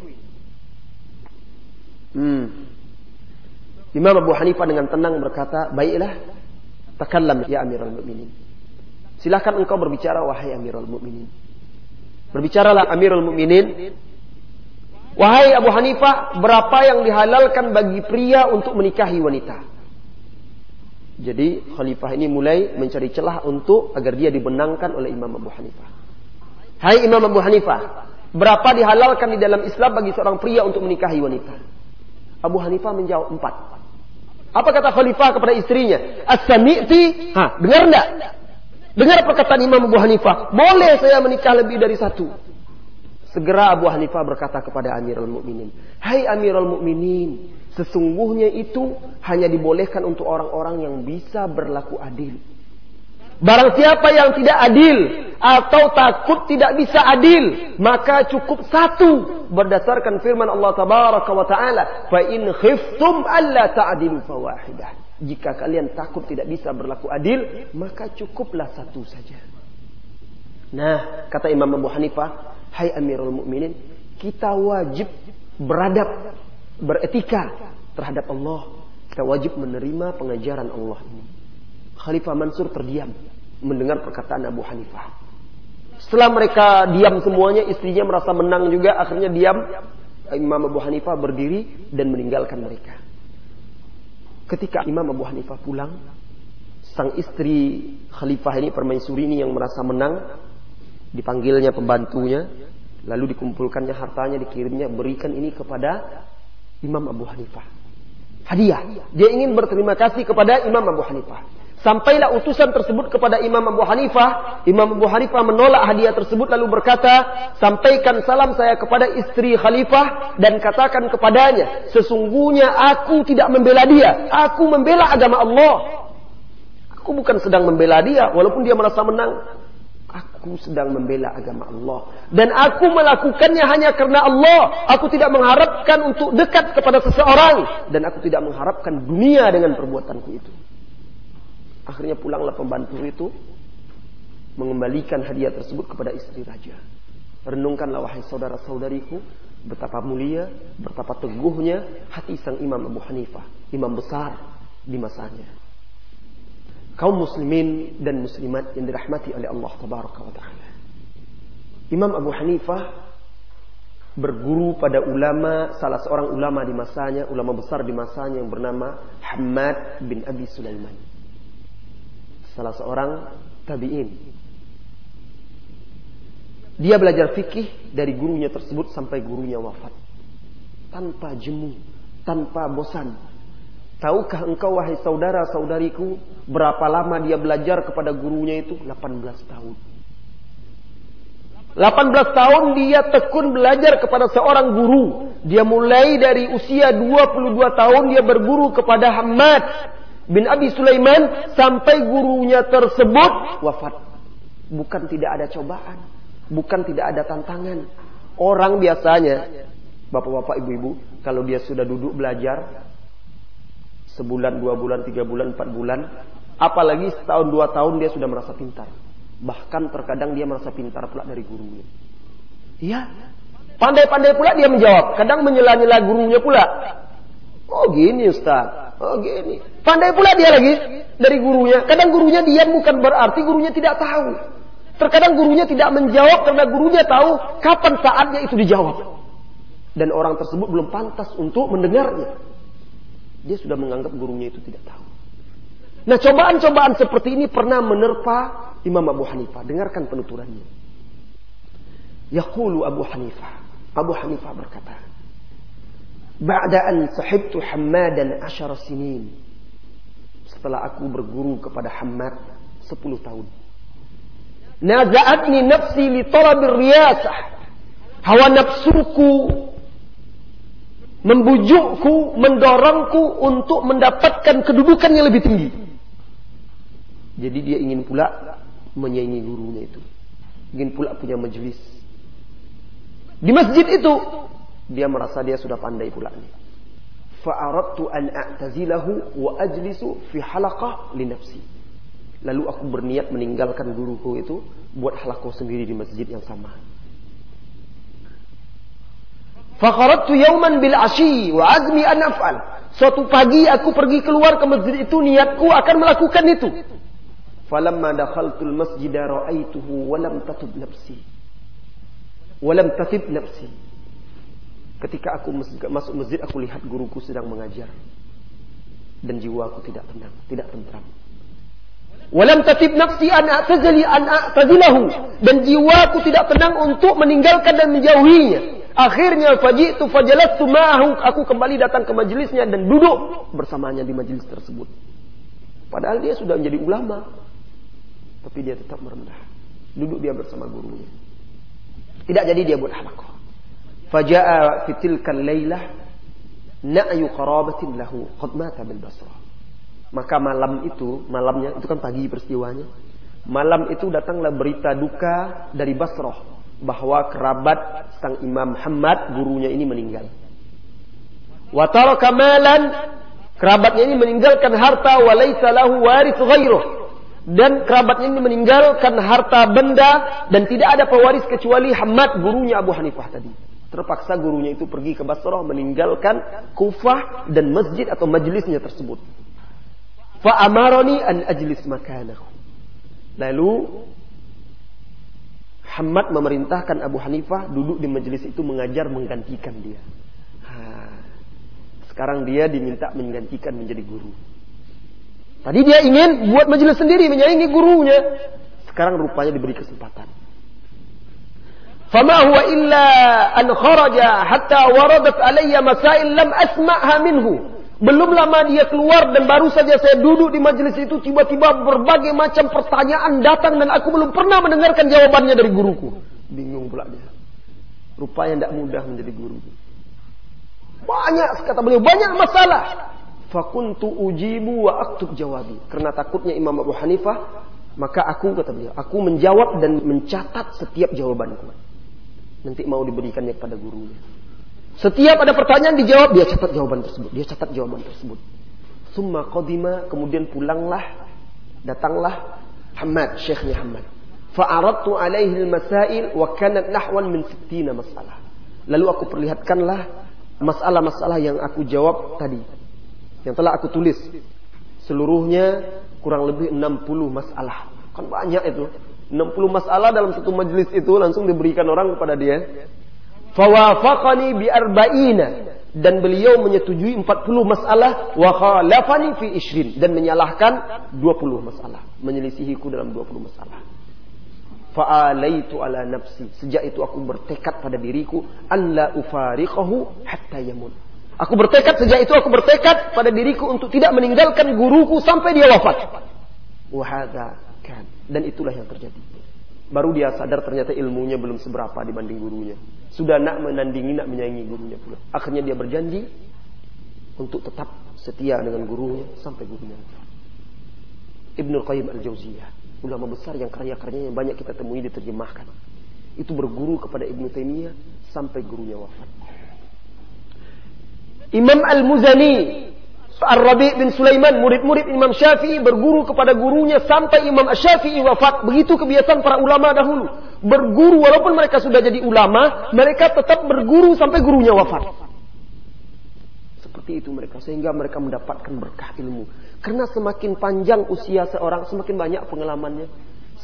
Hmm. Imam Abu Hanifah dengan tenang berkata, baiklah, takallam ya Amirul Mukminin. Silahkan engkau berbicara wahai Amirul Mukminin. Berbicaralah Amirul Mukminin. Wahai Abu Hanifah, berapa yang dihalalkan bagi pria untuk menikahi wanita? Jadi khalifah ini mulai mencari celah untuk agar dia dibenangkan oleh Imam Abu Hanifah. Hai Imam Abu Hanifah, berapa dihalalkan di dalam Islam bagi seorang pria untuk menikahi wanita? Abu Hanifah menjawab empat. Apa kata khalifah kepada istrinya? As-sami'ti? Ha, dengar enggak? Dengar perkataan Imam Abu Hanifah. Boleh saya menikah lebih dari satu. Segera Abu Hanifah berkata kepada Amirul Mukminin, "Hai Amirul Mukminin, sesungguhnya itu hanya dibolehkan untuk orang-orang yang bisa berlaku adil." Barang siapa yang tidak adil atau takut tidak bisa adil, maka cukup satu berdasarkan firman Allah tabaraka wa taala, "Fa in khiftum alla ta'dilu fawahidah." Jika kalian takut tidak bisa berlaku adil, maka cukuplah satu saja. Nah, kata Imam Abu Hanifah, "Hai Amirul Mukminin, kita wajib beradab, beretika terhadap Allah. Kita wajib menerima pengajaran Allah ini." Khalifah Mansur terdiam mendengar perkataan Abu Hanifah. Setelah mereka diam semuanya, istrinya merasa menang juga, akhirnya diam. Imam Abu Hanifah berdiri dan meninggalkan mereka. Ketika Imam Abu Hanifah pulang, sang istri Khalifah ini permaisuri ini yang merasa menang, dipanggilnya pembantunya, lalu dikumpulkannya hartanya, dikirimnya, berikan ini kepada Imam Abu Hanifah. Hadiah. Dia ingin berterima kasih kepada Imam Abu Hanifah. Sampailah utusan tersebut kepada Imam Abu Hanifah. Imam Abu Hanifah menolak hadiah tersebut lalu berkata, sampaikan salam saya kepada istri Khalifah dan katakan kepadanya, sesungguhnya aku tidak membela dia, aku membela agama Allah. Aku bukan sedang membela dia, walaupun dia merasa menang. Aku sedang membela agama Allah. Dan aku melakukannya hanya karena Allah. Aku tidak mengharapkan untuk dekat kepada seseorang. Dan aku tidak mengharapkan dunia dengan perbuatanku itu. Akhirnya pulanglah pembantu itu mengembalikan hadiah tersebut kepada istri raja. Renungkanlah wahai saudara-saudariku betapa mulia, betapa teguhnya hati sang Imam Abu Hanifah, imam besar di masanya. Kaum muslimin dan muslimat yang dirahmati oleh Allah tabaraka wa taala. Imam Abu Hanifah berguru pada ulama salah seorang ulama di masanya, ulama besar di masanya yang bernama Hamad bin Abi Sulaiman salah seorang tabi'in. Dia belajar fikih dari gurunya tersebut sampai gurunya wafat. Tanpa jemu, tanpa bosan. Tahukah engkau wahai saudara-saudariku berapa lama dia belajar kepada gurunya itu? 18 tahun. 18 tahun dia tekun belajar kepada seorang guru. Dia mulai dari usia 22 tahun dia berguru kepada Hamad bin Abi Sulaiman sampai gurunya tersebut wafat. Bukan tidak ada cobaan, bukan tidak ada tantangan. Orang biasanya, bapak-bapak, ibu-ibu, kalau dia sudah duduk belajar sebulan, dua bulan, tiga bulan, empat bulan, apalagi setahun dua tahun dia sudah merasa pintar. Bahkan terkadang dia merasa pintar pula dari gurunya. Iya, pandai-pandai pula dia menjawab. Kadang menyela-nyela gurunya pula. Oh gini Ustaz, Oh gini. Pandai pula dia lagi dari gurunya. Kadang gurunya diam bukan berarti gurunya tidak tahu. Terkadang gurunya tidak menjawab karena gurunya tahu kapan saatnya itu dijawab. Dan orang tersebut belum pantas untuk mendengarnya. Dia sudah menganggap gurunya itu tidak tahu. Nah cobaan-cobaan seperti ini pernah menerpa Imam Abu Hanifah. Dengarkan penuturannya. Yaqulu Abu Hanifah. Abu Hanifah berkata. Ba'da an sahibtu Hammadan asyara sinin. Setelah aku berguru kepada Hammad 10 tahun. Naza'atni nafsi li talabir riyasah. Hawa nafsuku membujukku, mendorongku untuk mendapatkan kedudukan yang lebih tinggi. Jadi dia ingin pula menyaingi gurunya itu. Ingin pula punya majelis. Di masjid itu dia merasa dia sudah pandai pula nih. Fa'aradtu an a'tazilahu wa ajlisu fi halaqah li nafsi. Lalu aku berniat meninggalkan guruku itu buat halaqah sendiri di masjid yang sama. Fakharadtu yauman bil ashi wa azmi an af'al. Suatu pagi aku pergi keluar ke masjid itu niatku akan melakukan itu. Falamma dakhaltul masjid ra'aituhu wa lam tatub nafsi. Wa lam tatib nafsi. Ketika aku masuk masjid, aku lihat guruku sedang mengajar. Dan jiwaku tidak tenang, tidak tentram. Walam tatib nafsi an a'tazali an a'tazilahu. Dan jiwaku tidak tenang untuk meninggalkan dan menjauhinya. Akhirnya fajitu fajalastu ma'ahu. Aku kembali datang ke majelisnya dan duduk bersamanya di majelis tersebut. Padahal dia sudah menjadi ulama. Tapi dia tetap merendah. Duduk dia bersama gurunya. Tidak jadi dia buat halaqah. Faja'a fitilkan laylah na'yu qarabatin lahu bil basrah. Maka malam itu, malamnya itu kan pagi peristiwanya. Malam itu datanglah berita duka dari Basrah bahwa kerabat sang Imam Muhammad gurunya ini meninggal. Wa taraka malan kerabatnya ini meninggalkan harta wa laisa lahu waris ghairuh. Dan kerabatnya ini meninggalkan harta benda dan tidak ada pewaris kecuali Hamad gurunya Abu Hanifah tadi. Terpaksa gurunya itu pergi ke Basrah meninggalkan Kufah dan masjid atau majelisnya tersebut. Fa amaroni an ajlis makanahu. Lalu Hamad memerintahkan Abu Hanifah duduk di majelis itu mengajar menggantikan dia. Sekarang dia diminta menggantikan menjadi guru. Tadi dia ingin buat majelis sendiri menyaingi gurunya. Sekarang rupanya diberi kesempatan. Fama huwa illa an kharaja hatta waradat alayya masail lam asma'ha minhu. Belum lama dia keluar dan baru saja saya duduk di majelis itu tiba-tiba berbagai macam pertanyaan datang dan aku belum pernah mendengarkan jawabannya dari guruku. Bingung pula dia. Rupanya tidak mudah menjadi guru. Banyak kata beliau, banyak masalah. Fakuntu ujibu wa aktub jawabi. Karena takutnya Imam Abu Hanifah, maka aku kata beliau, aku menjawab dan mencatat setiap jawabanku. Nanti mau diberikannya kepada gurunya. Setiap ada pertanyaan dijawab, dia catat jawaban tersebut. Dia catat jawaban tersebut. Summa qadima, kemudian pulanglah, datanglah Hamad, Syekhnya Hamad. Fa'aradtu alaihi al-masail wa kanat nahwan min 60 masalah. Lalu aku perlihatkanlah masalah-masalah yang aku jawab tadi. Yang telah aku tulis. Seluruhnya kurang lebih 60 masalah. Kan banyak itu. 60 masalah dalam satu majelis itu langsung diberikan orang kepada dia. Fawafaqani bi arba'ina dan beliau menyetujui 40 masalah wa khalafani fi ishrin dan menyalahkan 20 masalah, menyelisihiku dalam 20 masalah. Fa'alaitu ala nafsi. Sejak itu aku bertekad pada diriku an la ufariqahu hatta yamut. Aku bertekad sejak itu aku bertekad pada diriku untuk tidak meninggalkan guruku sampai dia wafat. Wahada kan. Dan itulah yang terjadi. Baru dia sadar ternyata ilmunya belum seberapa dibanding gurunya. Sudah nak menandingi, nak menyaingi gurunya pula. Akhirnya dia berjanji untuk tetap setia dengan gurunya sampai gurunya. Ibnu Qayyim Al-Jauziyah, ulama besar yang karya-karyanya banyak kita temui diterjemahkan. Itu berguru kepada Ibnu Taimiyah sampai gurunya wafat. Imam Al-Muzani Ar-Rabi bin Sulaiman, murid-murid Imam Syafi'i berguru kepada gurunya sampai Imam Syafi'i wafat. Begitu kebiasaan para ulama dahulu. Berguru walaupun mereka sudah jadi ulama, mereka tetap berguru sampai gurunya wafat. Seperti itu mereka sehingga mereka mendapatkan berkah ilmu. Karena semakin panjang usia seorang, semakin banyak pengalamannya.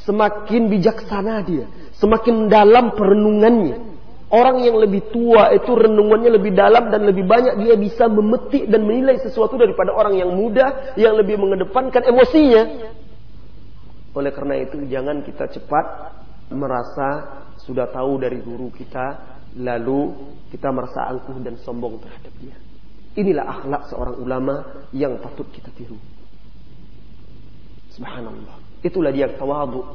Semakin bijaksana dia, semakin dalam perenungannya. Orang yang lebih tua itu renungannya lebih dalam dan lebih banyak dia bisa memetik dan menilai sesuatu daripada orang yang muda yang lebih mengedepankan emosinya. Oleh karena itu jangan kita cepat merasa sudah tahu dari guru kita lalu kita merasa angkuh dan sombong terhadap dia. Inilah akhlak seorang ulama yang patut kita tiru. Subhanallah. Itulah dia tawadu,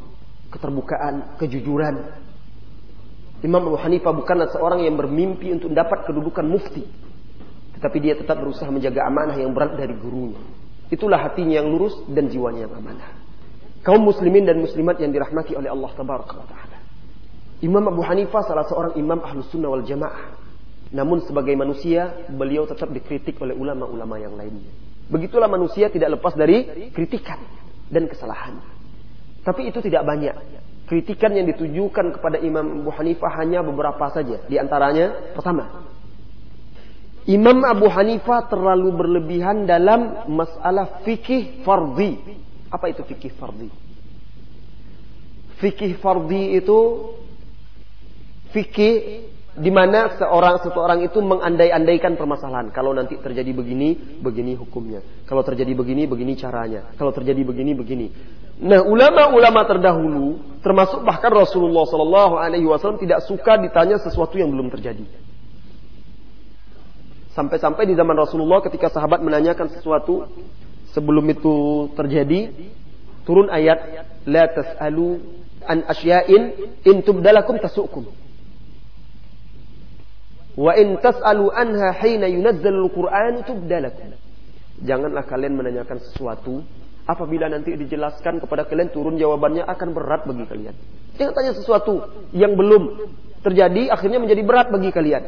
keterbukaan, kejujuran, Imam Abu Hanifah bukanlah seorang yang bermimpi untuk dapat kedudukan mufti. Tetapi dia tetap berusaha menjaga amanah yang berat dari gurunya. Itulah hatinya yang lurus dan jiwanya yang amanah. Kaum muslimin dan muslimat yang dirahmati oleh Allah Ta'ala. Imam Abu Hanifah salah seorang imam ahlus sunnah wal jamaah. Namun sebagai manusia, beliau tetap dikritik oleh ulama-ulama yang lainnya. Begitulah manusia tidak lepas dari kritikan dan kesalahan. Tapi itu tidak banyak. Kritikan yang ditujukan kepada Imam Abu Hanifah hanya beberapa saja. Di antaranya, pertama, Imam Abu Hanifah terlalu berlebihan dalam masalah fikih fardhi. Apa itu fikih fardhi? Fikih fardhi itu fikih di mana seorang seseorang itu mengandai-andaikan permasalahan. Kalau nanti terjadi begini, begini hukumnya. Kalau terjadi begini, begini caranya. Kalau terjadi begini, begini. Nah, ulama-ulama terdahulu, termasuk bahkan Rasulullah Shallallahu Alaihi Wasallam tidak suka ditanya sesuatu yang belum terjadi. Sampai-sampai di zaman Rasulullah ketika sahabat menanyakan sesuatu sebelum itu terjadi, turun ayat la tas'alu an asya'in in tubdalakum tasukum. Wa in tas'alu anha hina yunazzalul Qur'an tubdalakum. Janganlah kalian menanyakan sesuatu apabila nanti dijelaskan kepada kalian turun jawabannya akan berat bagi kalian. Jangan tanya sesuatu yang belum terjadi akhirnya menjadi berat bagi kalian.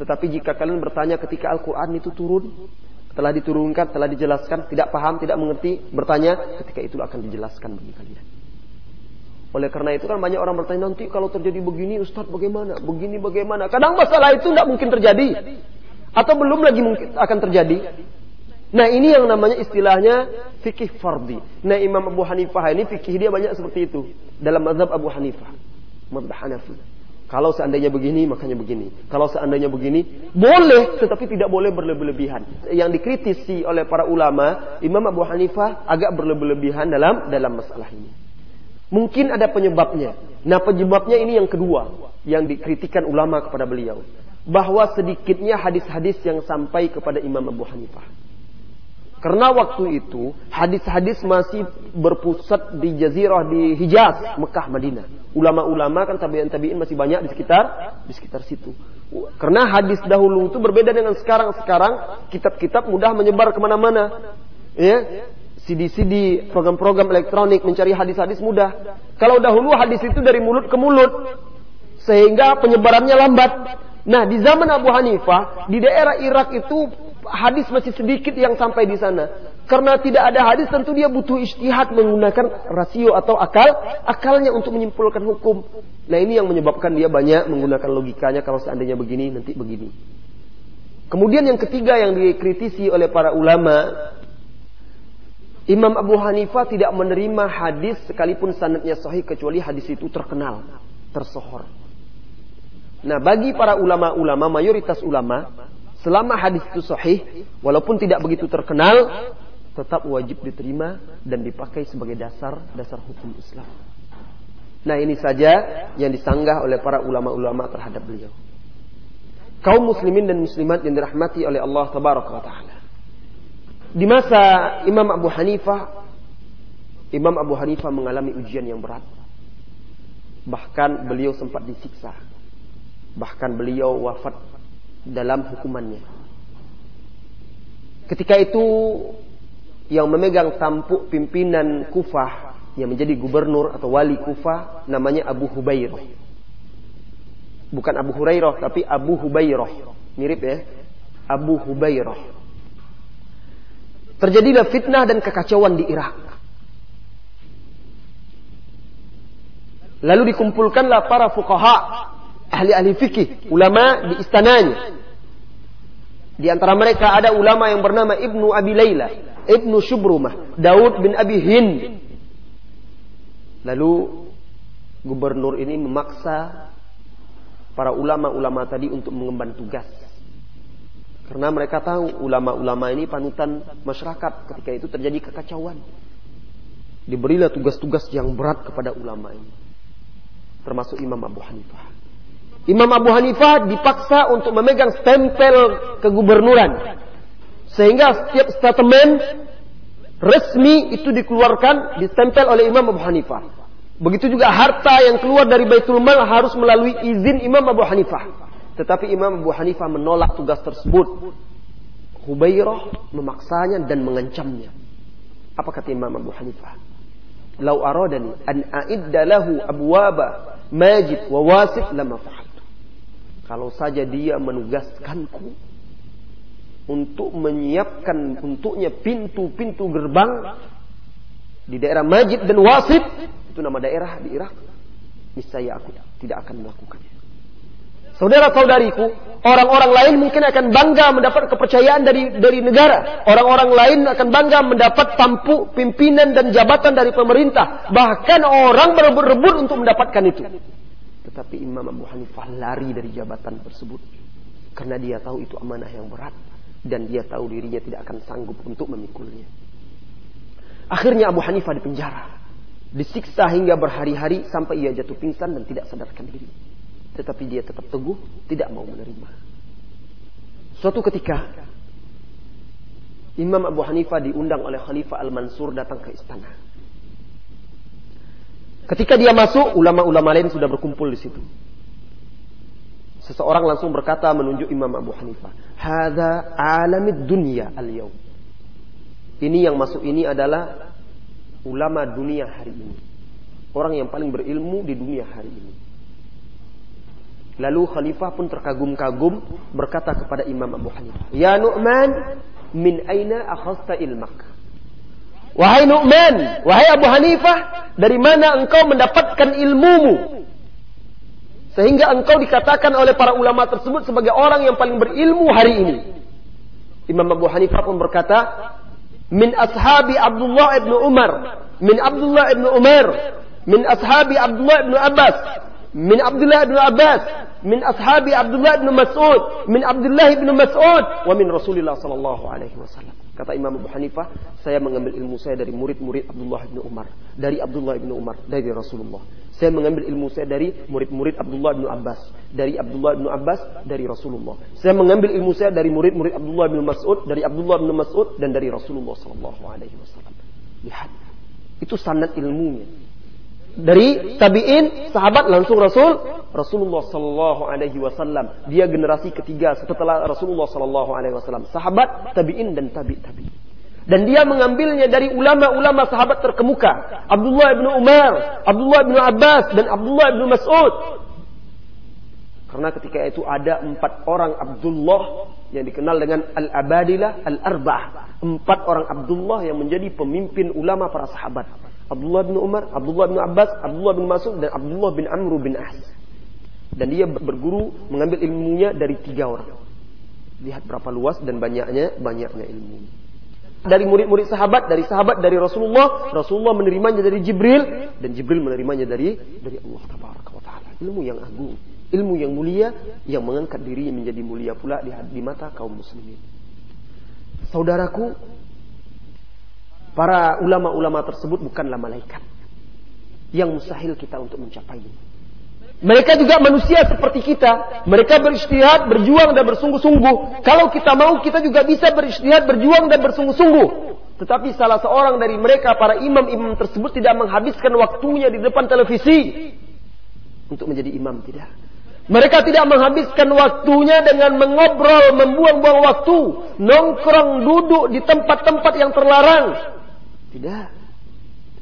Tetapi jika kalian bertanya ketika Al-Quran itu turun, telah diturunkan, telah dijelaskan, tidak paham, tidak mengerti, bertanya, ketika itu akan dijelaskan bagi kalian. Oleh karena itu kan banyak orang bertanya nanti kalau terjadi begini Ustadz bagaimana? Begini bagaimana? Kadang masalah itu tidak mungkin terjadi. Atau belum lagi mungkin akan terjadi. Nah ini yang namanya istilahnya fikih fardi. Nah Imam Abu Hanifah ini fikih dia banyak seperti itu. Dalam mazhab Abu Hanifah. Mazhab Hanafi. Kalau seandainya begini, makanya begini. Kalau seandainya begini, boleh, tetapi tidak boleh berlebihan. Yang dikritisi oleh para ulama, Imam Abu Hanifah agak berlebihan dalam dalam masalah ini. Mungkin ada penyebabnya. Nah penyebabnya ini yang kedua yang dikritikan ulama kepada beliau. Bahwa sedikitnya hadis-hadis yang sampai kepada Imam Abu Hanifah. Karena waktu itu hadis-hadis masih berpusat di Jazirah di Hijaz, Mekah, Madinah. Ulama-ulama kan tabi'in tabi'in masih banyak di sekitar di sekitar situ. Karena hadis dahulu itu berbeda dengan sekarang. Sekarang kitab-kitab mudah menyebar ke mana-mana. Ya, CD-CD, program-program elektronik mencari hadis-hadis mudah. Kalau dahulu hadis itu dari mulut ke mulut, sehingga penyebarannya lambat. Nah, di zaman Abu Hanifah, di daerah Irak itu hadis masih sedikit yang sampai di sana. Karena tidak ada hadis, tentu dia butuh istihad menggunakan rasio atau akal, akalnya untuk menyimpulkan hukum. Nah, ini yang menyebabkan dia banyak menggunakan logikanya kalau seandainya begini, nanti begini. Kemudian yang ketiga yang dikritisi oleh para ulama Imam Abu Hanifah tidak menerima hadis sekalipun sanadnya sahih kecuali hadis itu terkenal, tersohor. Nah, bagi para ulama-ulama, mayoritas ulama, selama hadis itu sahih, walaupun tidak begitu terkenal, tetap wajib diterima dan dipakai sebagai dasar dasar hukum Islam. Nah, ini saja yang disanggah oleh para ulama-ulama terhadap beliau. Kaum muslimin dan muslimat yang dirahmati oleh Allah taala. Di masa Imam Abu Hanifah, Imam Abu Hanifah mengalami ujian yang berat. Bahkan beliau sempat disiksa. Bahkan beliau wafat dalam hukumannya. Ketika itu yang memegang tampuk pimpinan Kufah yang menjadi gubernur atau wali Kufah namanya Abu Hubairah. Bukan Abu Hurairah tapi Abu Hubairah. Mirip ya. Abu Hubairah. Terjadilah fitnah dan kekacauan di Irak. Lalu dikumpulkanlah para fuqaha, ahli-ahli fikih, ulama di istananya. Di antara mereka ada ulama yang bernama Ibnu Abi Layla, Ibnu Shubrumah, Daud bin Abi Hind. Lalu gubernur ini memaksa para ulama-ulama tadi untuk mengemban tugas karena mereka tahu ulama-ulama ini panutan masyarakat ketika itu terjadi kekacauan. Diberilah tugas-tugas yang berat kepada ulama ini. Termasuk Imam Abu Hanifah. Imam Abu Hanifah dipaksa untuk memegang stempel kegubernuran. Sehingga setiap statement resmi itu dikeluarkan, distempel oleh Imam Abu Hanifah. Begitu juga harta yang keluar dari Baitul Mal harus melalui izin Imam Abu Hanifah. Tetapi Imam Abu Hanifah menolak tugas tersebut. Hubairah memaksanya dan mengancamnya. Apa kata Imam Abu Hanifah? Lau aradani an a'idda lahu abwaba majid wa wasit lama fa'altu. Kalau saja dia menugaskanku untuk menyiapkan untuknya pintu-pintu gerbang di daerah Majid dan Wasit itu nama daerah di Irak niscaya aku tidak akan melakukannya Saudara-saudariku, orang-orang lain mungkin akan bangga mendapat kepercayaan dari dari negara. Orang-orang lain akan bangga mendapat tampuk pimpinan dan jabatan dari pemerintah. Bahkan orang berebut-rebut untuk mendapatkan itu. Tetapi Imam Abu Hanifah lari dari jabatan tersebut. Karena dia tahu itu amanah yang berat. Dan dia tahu dirinya tidak akan sanggup untuk memikulnya. Akhirnya Abu Hanifah dipenjara. Disiksa hingga berhari-hari sampai ia jatuh pingsan dan tidak sadarkan diri. Tetapi dia tetap teguh, tidak mau menerima. Suatu ketika, Imam Abu Hanifah diundang oleh Khalifah Al-Mansur datang ke istana. Ketika dia masuk, ulama-ulama lain sudah berkumpul di situ. Seseorang langsung berkata menunjuk Imam Abu Hanifah, "Hada alamid dunya al-yaum." Ini yang masuk ini adalah ulama dunia hari ini. Orang yang paling berilmu di dunia hari ini. Lalu khalifah pun terkagum-kagum berkata kepada Imam Abu Hanifah, "Ya Nu'man, min aina akhasta ilmak?" Wahai Nu'man, wahai Abu Hanifah, dari mana engkau mendapatkan ilmumu? Sehingga engkau dikatakan oleh para ulama tersebut sebagai orang yang paling berilmu hari ini. Imam Abu Hanifah pun berkata, min ashabi Abdullah ibn Umar, min Abdullah ibn Umar, min ashabi Abdullah ibn Abbas, min Abdullah ibn Abbas, min ashabi Abdullah ibn Mas'ud, min Abdullah ibn Mas'ud, wa min Rasulullah sallallahu alaihi wasallam. Kata Imam Abu Hanifah, saya mengambil ilmu saya dari murid-murid Abdullah bin Umar, dari Abdullah bin Umar, dari Rasulullah. Saya mengambil ilmu saya dari murid-murid Abdullah bin Abbas, dari Abdullah bin Abbas, dari Rasulullah. Saya mengambil ilmu saya dari murid-murid Abdullah bin Mas'ud, dari Abdullah bin Mas'ud dan dari Rasulullah sallallahu alaihi wasallam. Lihat. Itu sanad ilmunya dari tabiin sahabat langsung Rasul Rasulullah Sallallahu Alaihi Wasallam. Dia generasi ketiga setelah Rasulullah Sallallahu Alaihi Wasallam. Sahabat tabiin dan tabi tabi. Dan dia mengambilnya dari ulama-ulama sahabat terkemuka. Abdullah bin Umar Abdullah bin Abbas dan Abdullah bin Mas'ud. Karena ketika itu ada empat orang Abdullah yang dikenal dengan Al-Abadilah Al-Arba'ah. Empat orang Abdullah yang menjadi pemimpin ulama para sahabat Abdullah bin Umar, Abdullah bin Abbas, Abdullah bin Mas'ud dan Abdullah bin Amr bin As. Dan dia berguru mengambil ilmunya dari tiga orang. Lihat berapa luas dan banyaknya banyaknya ilmu. Dari murid-murid sahabat, dari sahabat dari Rasulullah, Rasulullah menerimanya dari Jibril dan Jibril menerimanya dari dari Allah taala. Ilmu yang agung, ilmu yang mulia yang mengangkat diri menjadi mulia pula di, di mata kaum muslimin. Saudaraku, Para ulama-ulama tersebut bukanlah malaikat. Yang mustahil kita untuk mencapainya. Mereka juga manusia seperti kita. Mereka beristihad, berjuang dan bersungguh-sungguh. Kalau kita mau, kita juga bisa beristihad, berjuang dan bersungguh-sungguh. Tetapi salah seorang dari mereka, para imam-imam tersebut tidak menghabiskan waktunya di depan televisi. Untuk menjadi imam, tidak. Mereka tidak menghabiskan waktunya dengan mengobrol, membuang-buang waktu. Nongkrong, duduk di tempat-tempat yang terlarang. Tidak.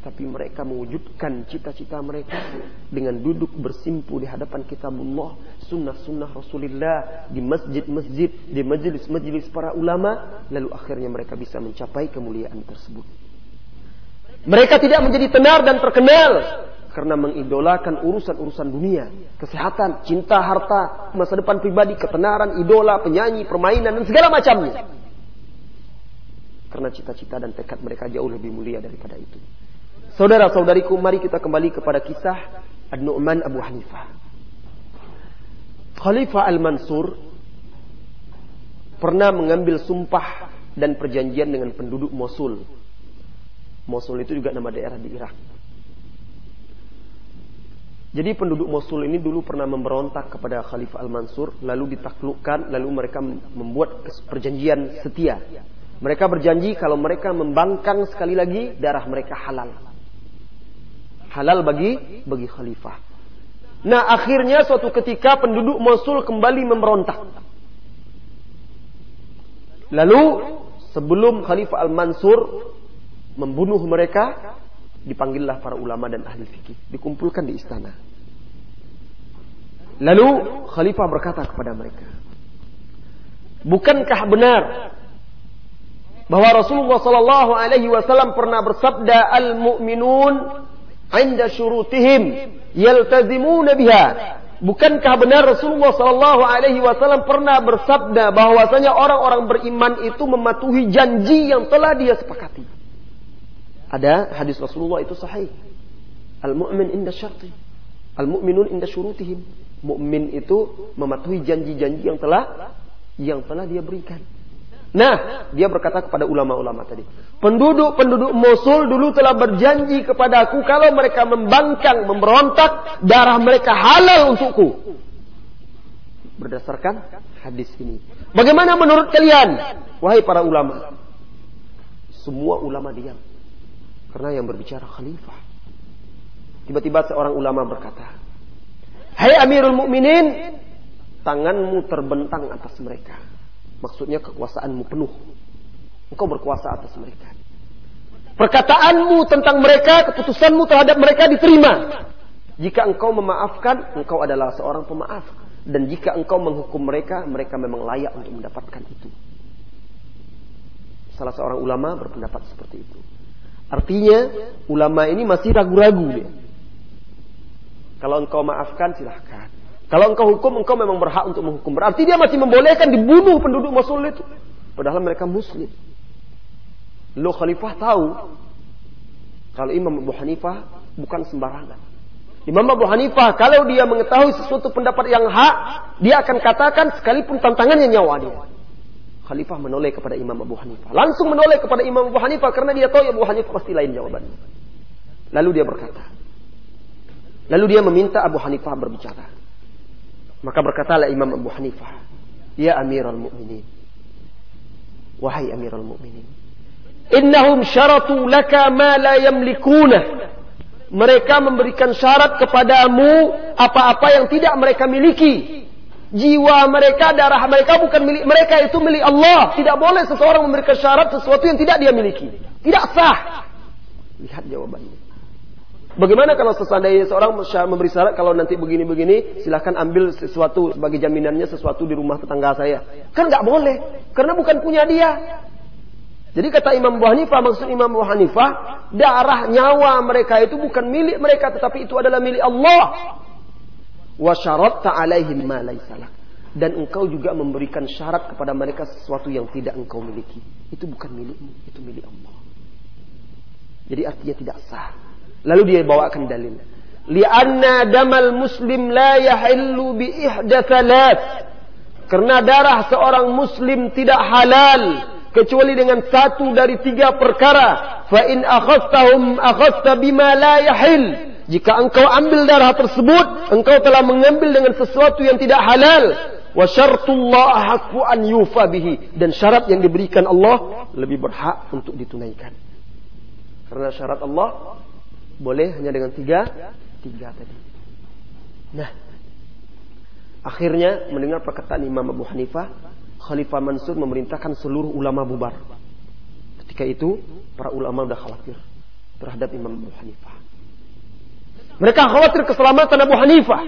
Tapi mereka mewujudkan cita-cita mereka dengan duduk bersimpu di hadapan kitabullah, sunnah-sunnah Rasulullah, di masjid-masjid, di majelis-majelis para ulama, lalu akhirnya mereka bisa mencapai kemuliaan tersebut. Mereka tidak menjadi tenar dan terkenal karena mengidolakan urusan-urusan dunia, kesehatan, cinta, harta, masa depan pribadi, ketenaran, idola, penyanyi, permainan dan segala macamnya. Karena cita-cita dan tekad mereka jauh lebih mulia daripada itu. Saudara-saudariku, mari kita kembali kepada kisah Ad-Nu'man Abu Hanifah. Khalifah Al-Mansur pernah mengambil sumpah dan perjanjian dengan penduduk Mosul. Mosul itu juga nama daerah di Irak. Jadi penduduk Mosul ini dulu pernah memberontak kepada Khalifah Al-Mansur, lalu ditaklukkan, lalu mereka membuat perjanjian setia mereka berjanji kalau mereka membangkang sekali lagi darah mereka halal. Halal bagi bagi khalifah. Nah akhirnya suatu ketika penduduk Mosul kembali memberontak. Lalu sebelum Khalifah Al-Mansur membunuh mereka, dipanggillah para ulama dan ahli fikih, dikumpulkan di istana. Lalu Khalifah berkata kepada mereka, Bukankah benar bahwa Rasulullah Sallallahu Alaihi Wasallam pernah bersabda al mu'minun anda syurutihim yaltazimuna biha Bukankah benar Rasulullah Sallallahu Alaihi Wasallam pernah bersabda bahwasanya orang-orang beriman itu mematuhi janji yang telah dia sepakati? Ada hadis Rasulullah itu sahih. Al-mu'min inda syarti. Al-mu'minun inda syurutihim. Mukmin itu mematuhi janji-janji yang telah yang telah dia berikan. Nah, dia berkata kepada ulama-ulama tadi, penduduk-penduduk Mosul dulu telah berjanji kepada aku kalau mereka membangkang, memberontak, darah mereka halal untukku. Berdasarkan hadis ini. Bagaimana menurut kalian? Wahai para ulama. Semua ulama diam. Karena yang berbicara khalifah. Tiba-tiba seorang ulama berkata, Hai Amirul Mukminin, tanganmu terbentang atas mereka Maksudnya kekuasaanmu penuh. Engkau berkuasa atas mereka. Perkataanmu tentang mereka, keputusanmu terhadap mereka diterima. Jika engkau memaafkan, engkau adalah seorang pemaaf. Dan jika engkau menghukum mereka, mereka memang layak untuk mendapatkan itu. Salah seorang ulama berpendapat seperti itu. Artinya, ulama ini masih ragu-ragu. Kalau engkau maafkan, silahkan. Kalau engkau hukum, engkau memang berhak untuk menghukum. Berarti dia masih membolehkan dibunuh penduduk Mosul itu. Padahal mereka muslim. Lo khalifah tahu kalau Imam Abu Hanifah bukan sembarangan. Imam Abu Hanifah kalau dia mengetahui sesuatu pendapat yang hak, dia akan katakan sekalipun tantangannya nyawa dia. Khalifah menoleh kepada Imam Abu Hanifah. Langsung menoleh kepada Imam Abu Hanifah karena dia tahu Abu Hanifah pasti lain jawabannya. Lalu dia berkata. Lalu dia meminta Abu Hanifah berbicara. Maka berkatalah Imam Abu Hanifah, "Ya Amirul Mukminin, wahai Amirul Mukminin, innahum syaratu laka ma la yamlikuna." Mereka memberikan syarat kepadamu apa-apa yang tidak mereka miliki. Jiwa mereka, darah mereka bukan milik mereka, itu milik Allah. Tidak boleh seseorang memberikan syarat sesuatu yang tidak dia miliki. Tidak sah. Lihat jawabannya. Bagaimana kalau seandainya seorang memberi syarat kalau nanti begini-begini silahkan ambil sesuatu sebagai jaminannya sesuatu di rumah tetangga saya. Kan nggak boleh karena bukan punya dia. Jadi kata Imam Abu Hanifah maksud Imam Abu Hanifah darah nyawa mereka itu bukan milik mereka tetapi itu adalah milik Allah. Wa syaratta alaihim ma Dan engkau juga memberikan syarat kepada mereka sesuatu yang tidak engkau miliki. Itu bukan milikmu, itu milik Allah. Jadi artinya tidak sah. Lalu dia bawakan dalil. Lianna damal muslim la yahillu bi ihda Karena darah seorang muslim tidak halal kecuali dengan satu dari tiga perkara. Fa in akhadtahum akhadta bima la yahil. Jika engkau ambil darah tersebut, engkau telah mengambil dengan sesuatu yang tidak halal. Wa syartullah haqqu an yufa bihi. Dan syarat yang diberikan Allah lebih berhak untuk ditunaikan. Karena syarat Allah boleh hanya dengan tiga tiga tadi. Nah, akhirnya mendengar perkataan Imam Abu Hanifah, Khalifah Mansur memerintahkan seluruh ulama bubar. Ketika itu, para ulama sudah khawatir terhadap Imam Abu Hanifah. Mereka khawatir keselamatan Abu Hanifah.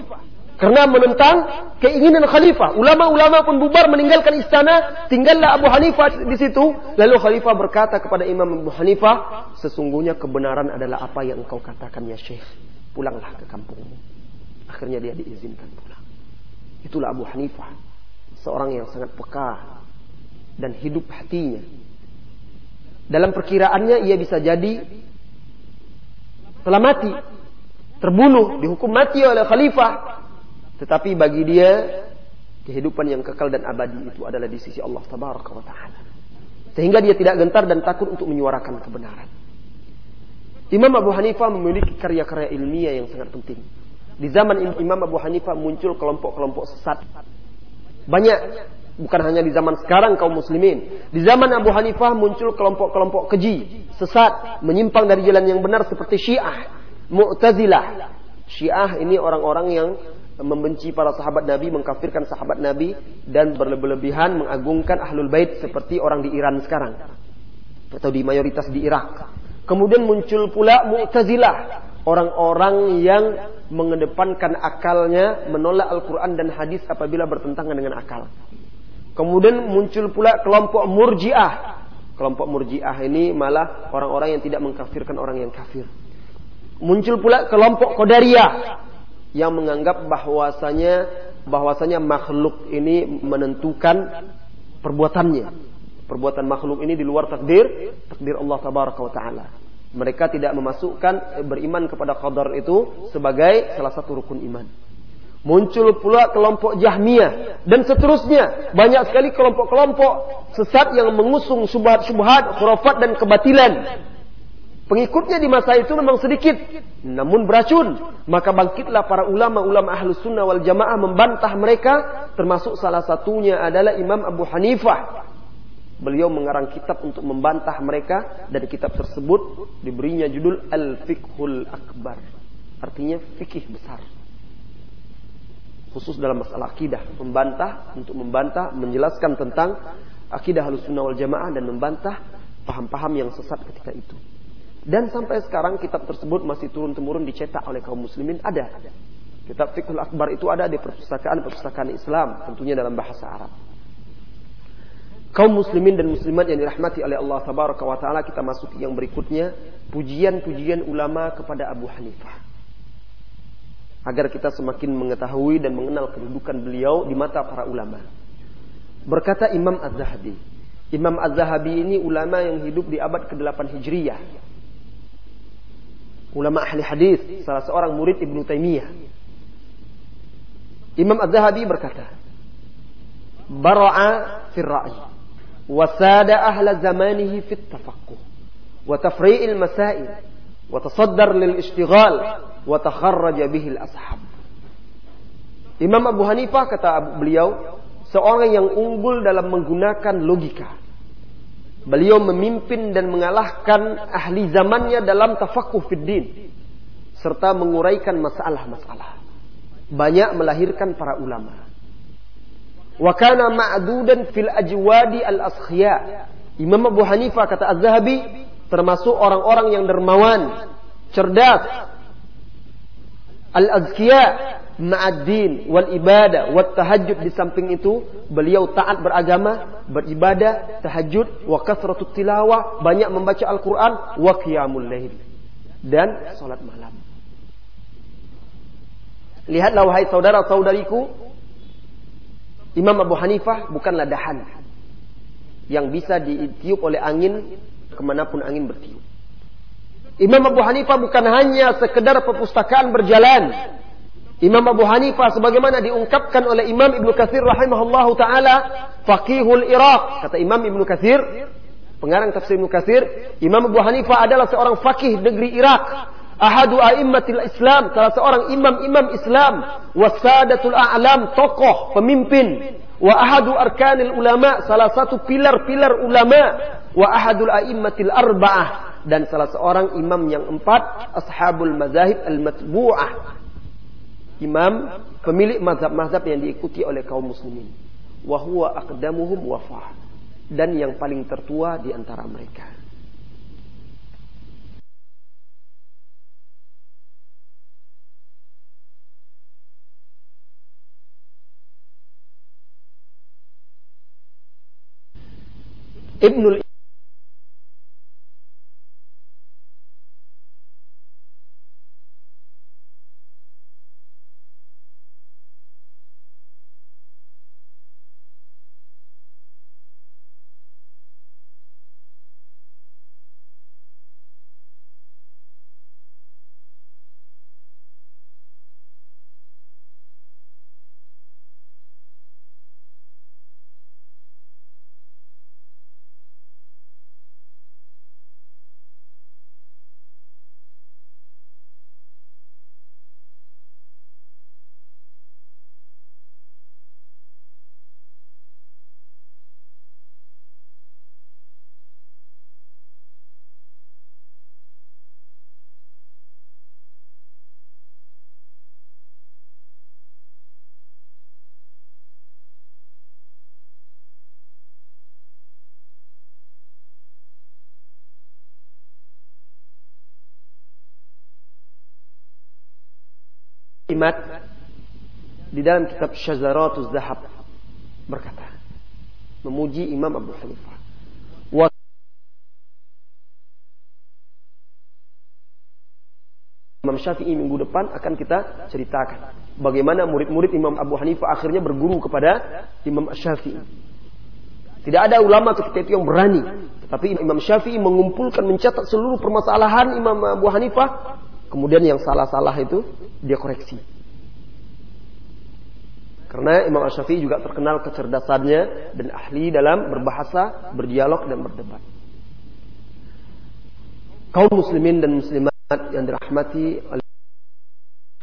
Karena menentang keinginan khalifah. Ulama-ulama pun bubar meninggalkan istana. Tinggallah Abu Hanifah di situ. Lalu khalifah berkata kepada Imam Abu Hanifah. Sesungguhnya kebenaran adalah apa yang engkau katakan ya syekh. Pulanglah ke kampungmu. Akhirnya dia diizinkan pulang. Itulah Abu Hanifah. Seorang yang sangat peka. Dan hidup hatinya. Dalam perkiraannya ia bisa jadi telah mati. Terbunuh, dihukum mati oleh khalifah tetapi bagi dia kehidupan yang kekal dan abadi itu adalah di sisi Allah Tabaraka wa taala. Sehingga dia tidak gentar dan takut untuk menyuarakan kebenaran. Imam Abu Hanifah memiliki karya-karya ilmiah yang sangat penting. Di zaman Imam Abu Hanifah muncul kelompok-kelompok sesat. Banyak, bukan hanya di zaman sekarang kaum muslimin. Di zaman Abu Hanifah muncul kelompok-kelompok keji, sesat, menyimpang dari jalan yang benar seperti Syiah, Mu'tazilah. Syiah ini orang-orang yang membenci para sahabat Nabi, mengkafirkan sahabat Nabi dan berlebihan mengagungkan ahlul bait seperti orang di Iran sekarang atau di mayoritas di Irak. Kemudian muncul pula Mu'tazilah, orang-orang yang mengedepankan akalnya, menolak Al-Qur'an dan hadis apabila bertentangan dengan akal. Kemudian muncul pula kelompok Murji'ah. Kelompok Murji'ah ini malah orang-orang yang tidak mengkafirkan orang yang kafir. Muncul pula kelompok Qadariyah yang menganggap bahwasanya bahwasanya makhluk ini menentukan perbuatannya. Perbuatan makhluk ini di luar takdir, takdir Allah tabaraka wa taala. Mereka tidak memasukkan beriman kepada qadar itu sebagai salah satu rukun iman. Muncul pula kelompok Jahmiyah dan seterusnya. Banyak sekali kelompok-kelompok sesat yang mengusung subhat-subhat, khurafat dan kebatilan. Pengikutnya di masa itu memang sedikit, namun beracun. Maka bangkitlah para ulama-ulama ahlus sunnah wal jamaah membantah mereka, termasuk salah satunya adalah Imam Abu Hanifah. Beliau mengarang kitab untuk membantah mereka dan kitab tersebut diberinya judul Al-Fiqhul Akbar. Artinya fikih besar khusus dalam masalah akidah, membantah untuk membantah, menjelaskan tentang akidah Ahlussunnah wal Jamaah dan membantah paham-paham yang sesat ketika itu. Dan sampai sekarang kitab tersebut masih turun-temurun dicetak oleh kaum muslimin ada. Kitab Fiqhul Akbar itu ada di perpustakaan-perpustakaan Islam, tentunya dalam bahasa Arab. Kaum muslimin dan muslimat yang dirahmati oleh Allah Tabaraka wa taala kita masuk yang berikutnya, pujian-pujian ulama kepada Abu Hanifah agar kita semakin mengetahui dan mengenal kedudukan beliau di mata para ulama. Berkata Imam Az-Zahabi, Imam Az-Zahabi ini ulama yang hidup di abad ke-8 Hijriyah. Ulama ahli hadis, salah seorang murid Ibnu Taimiyah. Imam Az-Zahabi berkata, "Bara'a fil ra'i wa sada ahla zamanihi fit tafaqquh wa tafri'il masail wa tasaddar lil ishtighal wa takharraja bihil ashab. Imam Abu Hanifah kata beliau seorang yang unggul dalam menggunakan logika. Beliau memimpin dan mengalahkan ahli zamannya dalam tafakuh fiddin serta menguraikan masalah-masalah. Banyak melahirkan para ulama. Wa kana ma'dudan fil ajwadi al-askhya. Imam Abu Hanifah kata Az-Zahabi termasuk orang-orang yang dermawan, cerdas, Al-azkiya ma'ad-din wal ibadah wat tahajud di samping itu beliau taat beragama, beribadah, tahajud, wa kasratut tilawah, banyak membaca Al-Qur'an, wa qiyamul lail dan salat malam. Lihatlah wahai saudara-saudariku, Imam Abu Hanifah bukanlah dahan yang bisa ditiup oleh angin ke mana pun angin bertiup. Imam Abu Hanifah bukan hanya sekedar perpustakaan berjalan. Imam Abu Hanifah sebagaimana diungkapkan oleh Imam Ibnu Katsir rahimahullahu taala, faqihul Iraq. Kata Imam Ibnu Katsir, pengarang tafsir Ibnu Katsir, Imam Abu Hanifah adalah seorang fakih negeri Irak. Ahadu a'immatil Islam, salah seorang imam-imam Islam, wasadatul a'lam, tokoh, pemimpin, wa ahadu arkanil ulama, salah satu pilar-pilar ulama, wa ahadul a'immatil arba'ah, dan salah seorang imam yang empat ashabul mazahib al-matbu'ah imam pemilik mazhab-mazhab yang diikuti oleh kaum muslimin. Wa huwa aqdamuhum wafah dan yang paling tertua di antara mereka. Ibnul kalimat di dalam kitab Syazaratuz Zahab berkata memuji Imam Abu Hanifah. Imam Syafi'i minggu depan akan kita ceritakan bagaimana murid-murid Imam Abu Hanifah akhirnya berguru kepada Imam Syafi'i. Tidak ada ulama ketika itu yang berani. Tetapi Imam Syafi'i mengumpulkan, mencatat seluruh permasalahan Imam Abu Hanifah Kemudian yang salah-salah itu dia koreksi. Karena Imam Syafi'i juga terkenal kecerdasannya dan ahli dalam berbahasa, berdialog dan berdebat. Kaum muslimin dan muslimat yang dirahmati oleh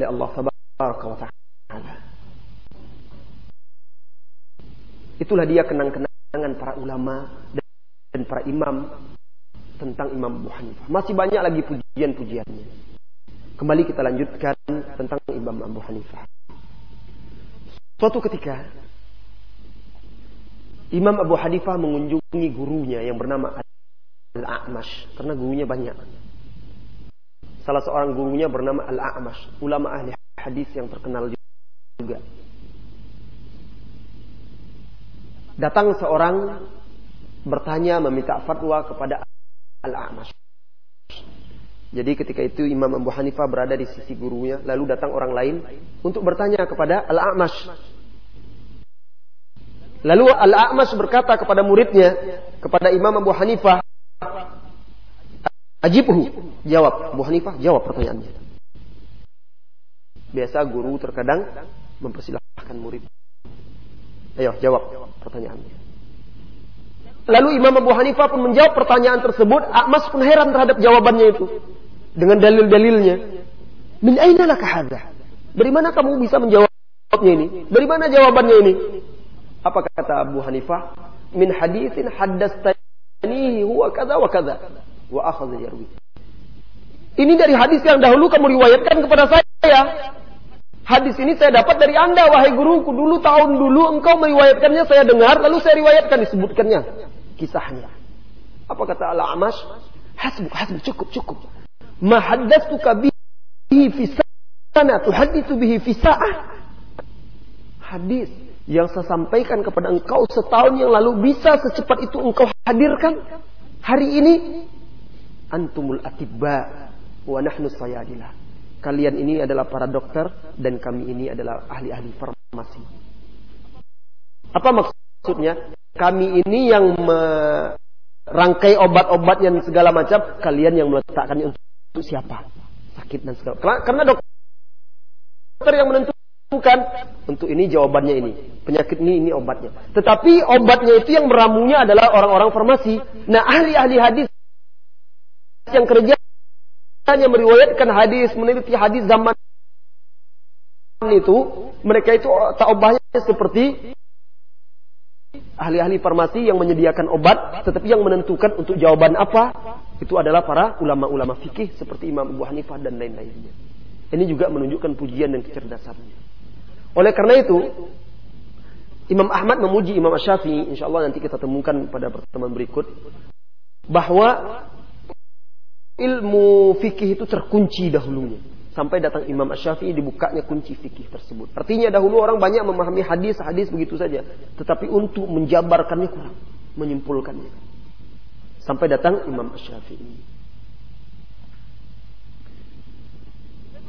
Allah Subhanahu wa taala. Itulah dia kenang-kenangan para ulama dan para imam tentang Imam Abu Hanifah. Masih banyak lagi pujian-pujiannya. Kembali kita lanjutkan tentang Imam Abu Hanifah. Suatu ketika Imam Abu Hanifah mengunjungi gurunya yang bernama Al-A'mash karena gurunya banyak. Salah seorang gurunya bernama Al-A'mash, ulama ahli hadis yang terkenal juga. Datang seorang bertanya meminta fatwa kepada Al-A'mash. Jadi ketika itu Imam Abu Hanifah berada di sisi gurunya, lalu datang orang lain untuk bertanya kepada Al-A'mash. Lalu Al-A'mas berkata kepada muridnya, kepada Imam Abu Hanifah, Ajibhu, jawab. Abu Hanifah jawab pertanyaannya. Biasa guru terkadang mempersilahkan murid. Ayo jawab pertanyaannya. Lalu Imam Abu Hanifah pun menjawab pertanyaan tersebut. A'mas pun heran terhadap jawabannya itu. Dengan dalil-dalilnya. Min aina laka hadha? Dari mana kamu bisa menjawabnya ini? Dari mana jawabannya ini? Apa kata Abu Hanifah? Min hadithin haddastanihi huwa kada wa kada. Wa akhadha yarwi. Ini dari hadis yang dahulu kamu riwayatkan kepada saya. Hadis ini saya dapat dari anda, wahai guruku. Dulu tahun dulu engkau meriwayatkannya, saya dengar, lalu saya riwayatkan, disebutkannya. Kisahnya. Apa kata Al-Amash? Hasbuk, hasbuk, cukup, cukup. Ma haddastuka bihi fi sana, tuhadithu bihi fi sa'ah. Hadis yang saya sampaikan kepada engkau setahun yang lalu bisa secepat itu engkau hadirkan hari ini antumul atibba wa nahnu sayadilah kalian ini adalah para dokter dan kami ini adalah ahli-ahli farmasi apa maksudnya kami ini yang merangkai obat-obat yang segala macam kalian yang meletakkannya untuk, siapa sakit dan segala karena dokter yang menentukan untuk ini jawabannya ini. Penyakit ini ini obatnya. Tetapi obatnya itu yang meramunya adalah orang-orang farmasi. Nah, ahli-ahli hadis yang kerja hanya meriwayatkan hadis, meneliti hadis zaman itu, mereka itu tak obatnya seperti ahli-ahli farmasi yang menyediakan obat, tetapi yang menentukan untuk jawaban apa, itu adalah para ulama-ulama fikih seperti Imam Abu Hanifah dan lain-lainnya. Ini juga menunjukkan pujian dan kecerdasannya. Oleh karena itu, Imam Ahmad memuji Imam Syafi'i, insya Allah nanti kita temukan pada pertemuan berikut, bahwa ilmu fikih itu terkunci dahulunya. Sampai datang Imam Syafi'i dibukanya kunci fikih tersebut. Artinya dahulu orang banyak memahami hadis-hadis begitu saja. Tetapi untuk menjabarkannya kurang. Menyimpulkannya. Sampai datang Imam Syafi'i.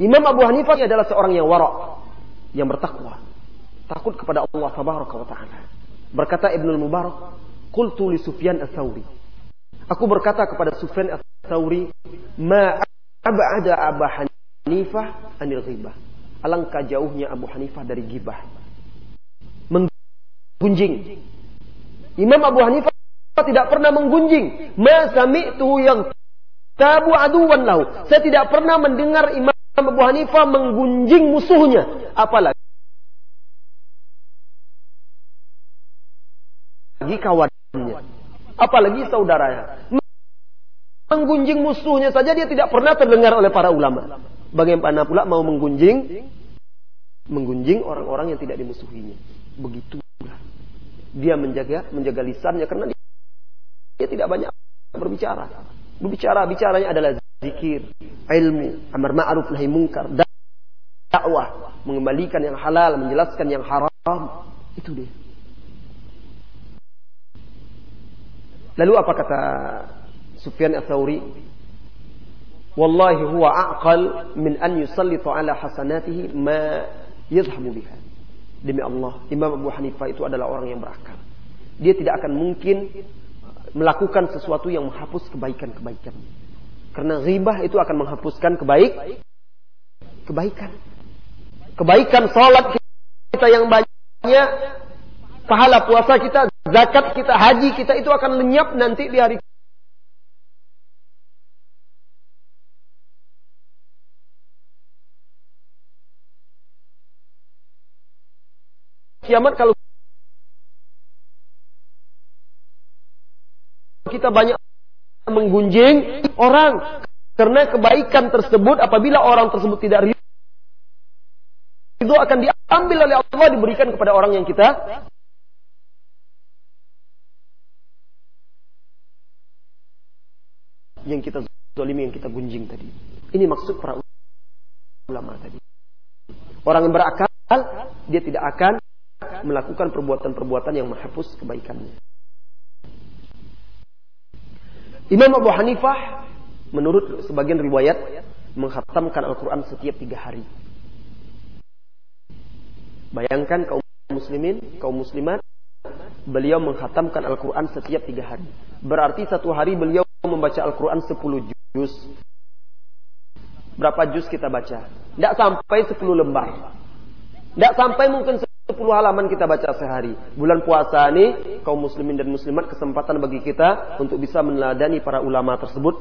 Imam Abu Hanifah adalah seorang yang warak yang bertakwa, takut kepada Allah tabaraka wa taala. Berkata Ibnu Mubarak, "Qultu li Sufyan ats-Tsauri." Aku berkata kepada Sufyan ats-Tsauri, "Ma ab'ada Abu Hanifah anil ghibah." Alangkah jauhnya Abu Hanifah dari gibah. Menggunjing. Imam Abu Hanifah tidak pernah menggunjing. Ma sami'tu yang tabu aduwan lahu. Saya tidak pernah mendengar Imam Abu Hanifah menggunjing musuhnya. Apalagi kawannya. Apalagi saudaranya. Menggunjing musuhnya saja dia tidak pernah terdengar oleh para ulama. Bagaimana pula mau menggunjing menggunjing orang-orang yang tidak dimusuhinya. Begitu dia menjaga menjaga lisannya karena dia, dia tidak banyak berbicara. Berbicara bicaranya adalah zikir, ilmu, amar ma'ruf nahi munkar, dakwah, mengembalikan yang halal, menjelaskan yang haram. Itu dia. Lalu apa kata Sufyan Ats-Tsauri? Wallahi huwa aqal min an yusallitu ala hasanatihi ma yadhhabu biha. Demi Allah, Imam Abu Hanifah itu adalah orang yang berakal. Dia tidak akan mungkin melakukan sesuatu yang menghapus kebaikan-kebaikan. Karena ghibah itu akan menghapuskan kebaik kebaikan. Kebaikan salat kita yang banyak pahala puasa kita, zakat kita, haji kita itu akan lenyap nanti di hari kiamat kalau kita banyak menggunjing orang karena kebaikan tersebut apabila orang tersebut tidak itu akan diambil oleh Allah diberikan kepada orang yang kita yang kita zolimi, yang kita gunjing tadi. Ini maksud para ulama tadi. Orang yang berakal, dia tidak akan melakukan perbuatan-perbuatan yang menghapus kebaikannya. Imam Abu Hanifah, menurut sebagian riwayat, menghatamkan Al-Quran setiap tiga hari. Bayangkan kaum muslimin, kaum muslimat, beliau menghatamkan Al-Quran setiap tiga hari. Berarti satu hari beliau membaca Al-Quran 10 juz. Berapa juz kita baca? Tidak sampai 10 lembar. Tidak sampai mungkin 10 halaman kita baca sehari. Bulan puasa ini, kaum muslimin dan muslimat kesempatan bagi kita untuk bisa meneladani para ulama tersebut.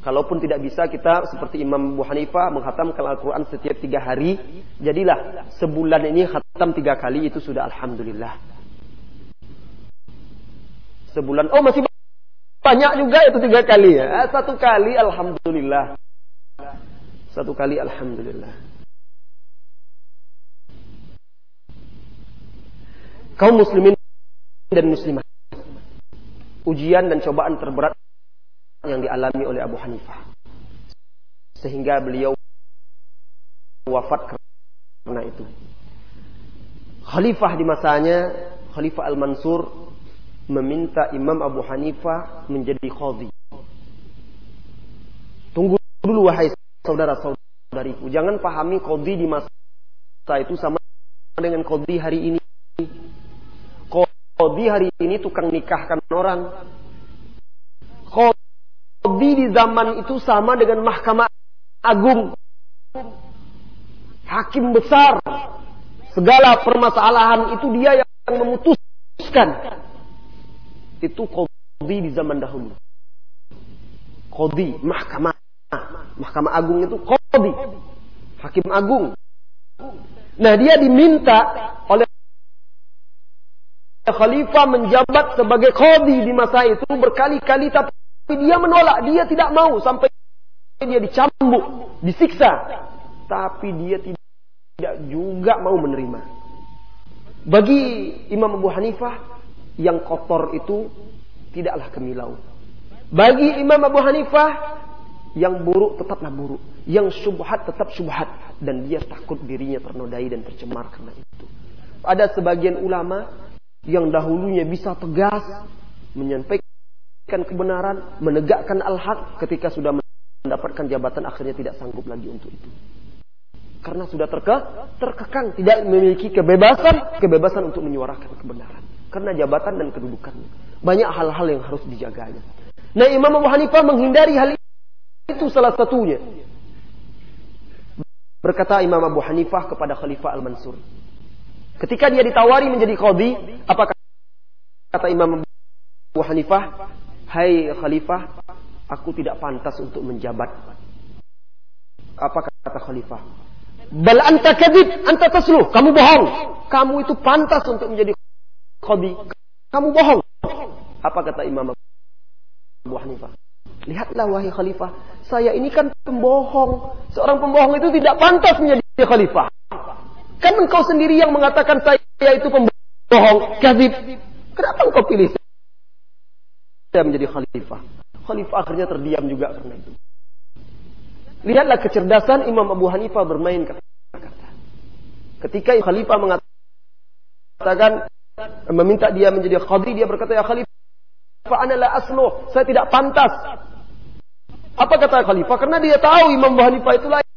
Kalaupun tidak bisa kita seperti Imam Abu Hanifah menghatamkan Al-Quran setiap tiga hari. Jadilah sebulan ini khatam tiga kali itu sudah Alhamdulillah. Sebulan, oh masih banyak juga itu tiga kali ya. Eh, satu kali alhamdulillah. Satu kali alhamdulillah. Kaum muslimin dan muslimah. Ujian dan cobaan terberat yang dialami oleh Abu Hanifah. Sehingga beliau wafat karena itu. Khalifah di masanya, Khalifah Al-Mansur meminta Imam Abu Hanifah menjadi khadhi. Tunggu dulu wahai saudara-saudariku, jangan pahami khadhi di masa itu sama dengan khadhi hari ini. Khadhi hari ini tukang nikahkan orang. Khadhi di zaman itu sama dengan mahkamah agung. Hakim besar. Segala permasalahan itu dia yang memutuskan itu kodi di zaman dahulu. Kodi, mahkamah. Mahkamah agung itu kodi. Hakim agung. Nah dia diminta oleh khalifah menjabat sebagai kodi di masa itu berkali-kali tapi dia menolak. Dia tidak mau sampai dia dicambuk, disiksa. Tapi dia tidak juga mau menerima. Bagi Imam Abu Hanifah yang kotor itu tidaklah kemilau. Bagi Imam Abu Hanifah, yang buruk tetaplah buruk. Yang syubhat tetap syubhat. Dan dia takut dirinya ternodai dan tercemar karena itu. Ada sebagian ulama yang dahulunya bisa tegas menyampaikan kebenaran, menegakkan al-haq ketika sudah mendapatkan jabatan akhirnya tidak sanggup lagi untuk itu. Karena sudah terke, terkekang, tidak memiliki kebebasan, kebebasan untuk menyuarakan kebenaran karena jabatan dan kedudukannya. Banyak hal-hal yang harus dijaganya. Nah Imam Abu Hanifah menghindari hal itu salah satunya. Berkata Imam Abu Hanifah kepada Khalifah Al-Mansur. Ketika dia ditawari menjadi qadhi, apa kata Imam Abu Hanifah? Hai Khalifah, aku tidak pantas untuk menjabat. Apa kata Khalifah? Bal anta kadib, anta tasluh. Kamu bohong. Kamu itu pantas untuk menjadi Qadi, kamu bohong. Apa kata Imam Abu Hanifah? Lihatlah wahai khalifah, saya ini kan pembohong. Seorang pembohong itu tidak pantas menjadi khalifah. Kan engkau sendiri yang mengatakan saya itu pembohong, kadzib. Kenapa engkau pilih saya menjadi khalifah? Khalifah akhirnya terdiam juga karena itu. Lihatlah kecerdasan Imam Abu Hanifah bermain kata-kata. Ketika khalifah mengatakan meminta dia menjadi khadri, dia berkata, Ya khalifah, ana la asluh. Saya tidak pantas. Apa kata khalifah? Karena dia tahu Imam Abu Hanifah itu ya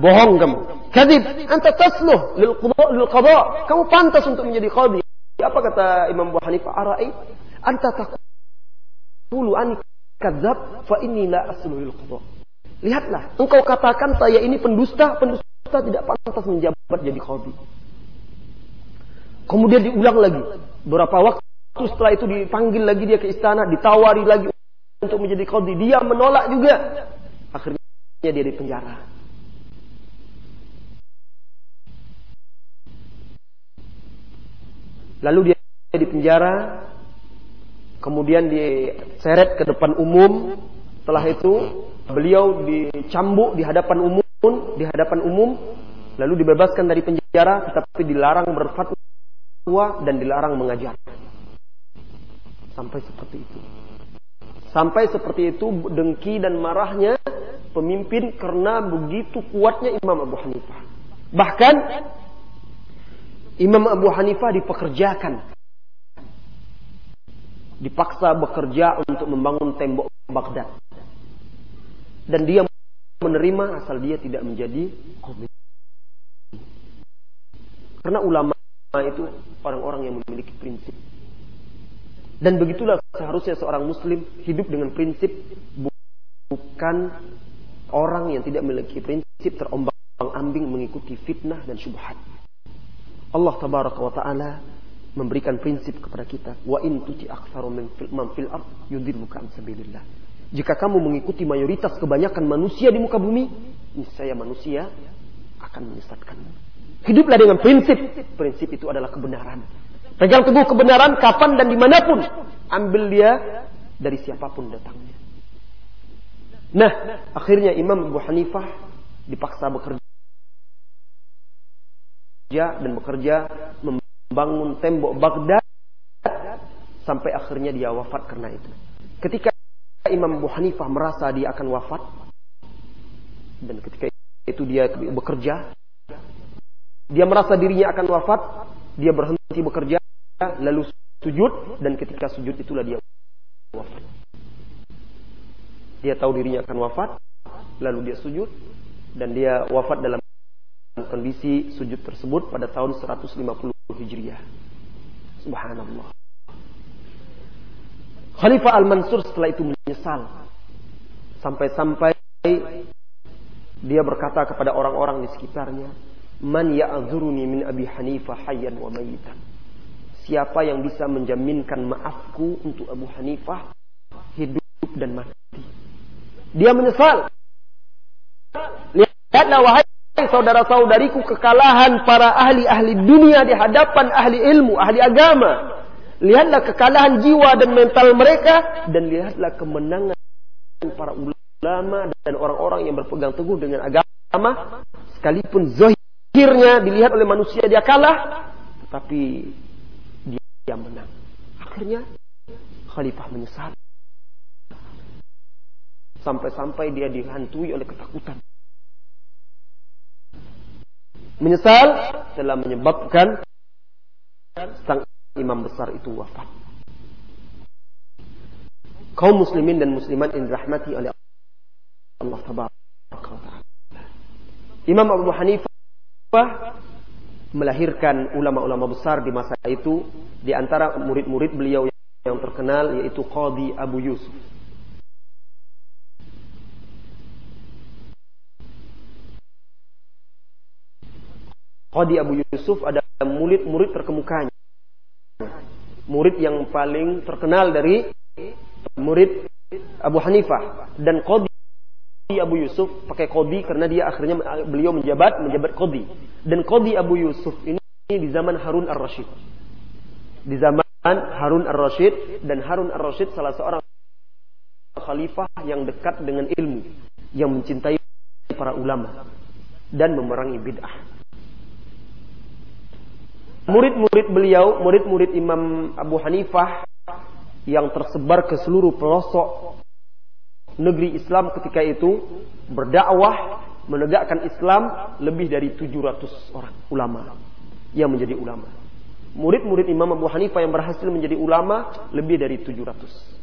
bohong kamu. Kadib, anta tasluh lil qada lil. Kamu pantas untuk menjadi qadhi. Apa kata Imam Abu Hanifah? Arai anta taqulu an kadzab fa inni la asluh lil qada. Lihatlah, engkau katakan saya ini pendusta, pendusta tidak pantas menjabat jadi qadhi. Kemudian diulang lagi. Berapa waktu setelah itu dipanggil lagi dia ke istana, ditawari lagi untuk menjadi qadhi. Dia menolak juga. Akhirnya dia di penjara. Lalu dia di penjara, kemudian diseret ke depan umum. Setelah itu beliau dicambuk di hadapan umum, di hadapan umum, lalu dibebaskan dari penjara, tetapi dilarang berfatwa dan dilarang mengajar. Sampai seperti itu. Sampai seperti itu dengki dan marahnya pemimpin karena begitu kuatnya Imam Abu Hanifah. Bahkan Imam Abu Hanifah dipekerjakan. Dipaksa bekerja untuk membangun tembok Baghdad. Dan dia menerima asal dia tidak menjadi komitmen. Karena ulama itu orang-orang yang memiliki prinsip. Dan begitulah seharusnya seorang muslim hidup dengan prinsip bukan orang yang tidak memiliki prinsip terombang-ambing mengikuti fitnah dan syubhat. Allah tabaraka wa taala memberikan prinsip kepada kita wa in tuti aktsaru min fil ard yudilluka an sabilillah. Jika kamu mengikuti mayoritas kebanyakan manusia di muka bumi, niscaya manusia akan menyesatkanmu. Hiduplah dengan prinsip. Prinsip itu adalah kebenaran. Pegang teguh kebenaran kapan dan di mana pun. Ambil dia dari siapa pun datangnya. Nah, akhirnya Imam Abu Hanifah dipaksa bekerja dan bekerja membangun tembok Baghdad sampai akhirnya dia wafat karena itu. Ketika Imam Abu Hanifah merasa dia akan wafat dan ketika itu dia bekerja dia merasa dirinya akan wafat dia berhenti bekerja lalu sujud dan ketika sujud itulah dia wafat. Dia tahu dirinya akan wafat, lalu dia sujud dan dia wafat dalam kondisi sujud tersebut pada tahun 150 Hijriah. Subhanallah. Khalifah Al-Mansur setelah itu menyesal. Sampai-sampai dia berkata kepada orang-orang di sekitarnya, "Man ya'dzuruni min Abi Hanifah hayyan wa mayitan?" Siapa yang bisa menjaminkan maafku untuk Abu Hanifah hidup dan mati? Dia menyesal. Lihatlah wahai saudara-saudariku kekalahan para ahli-ahli dunia di hadapan ahli ilmu, ahli agama. Lihatlah kekalahan jiwa dan mental mereka dan lihatlah kemenangan para ulama dan orang-orang yang berpegang teguh dengan agama sekalipun zahirnya dilihat oleh manusia dia kalah tetapi yang menang. Akhirnya khalifah menyesal. Sampai-sampai dia dihantui oleh ketakutan. Menyesal telah menyebabkan sang imam besar itu wafat. Kaum muslimin dan muslimat yang dirahmati oleh Allah Taala. Imam Abu Hanifah melahirkan ulama-ulama besar di masa itu di antara murid-murid beliau yang terkenal yaitu Qadi Abu Yusuf. Qadi Abu Yusuf adalah murid-murid terkemukanya. Murid yang paling terkenal dari murid Abu Hanifah. Dan Qadi Abu Yusuf pakai kodi karena dia akhirnya beliau menjabat menjabat kodi dan kodi Abu Yusuf ini di zaman Harun ar-Rasyid di zaman Harun ar-Rasyid dan Harun ar-Rasyid salah seorang khalifah yang dekat dengan ilmu yang mencintai para ulama dan memerangi bid'ah murid-murid beliau murid-murid Imam Abu Hanifah yang tersebar ke seluruh pelosok negeri Islam ketika itu berdakwah menegakkan Islam lebih dari 700 orang ulama yang menjadi ulama. Murid-murid Imam Abu Hanifah yang berhasil menjadi ulama lebih dari 700.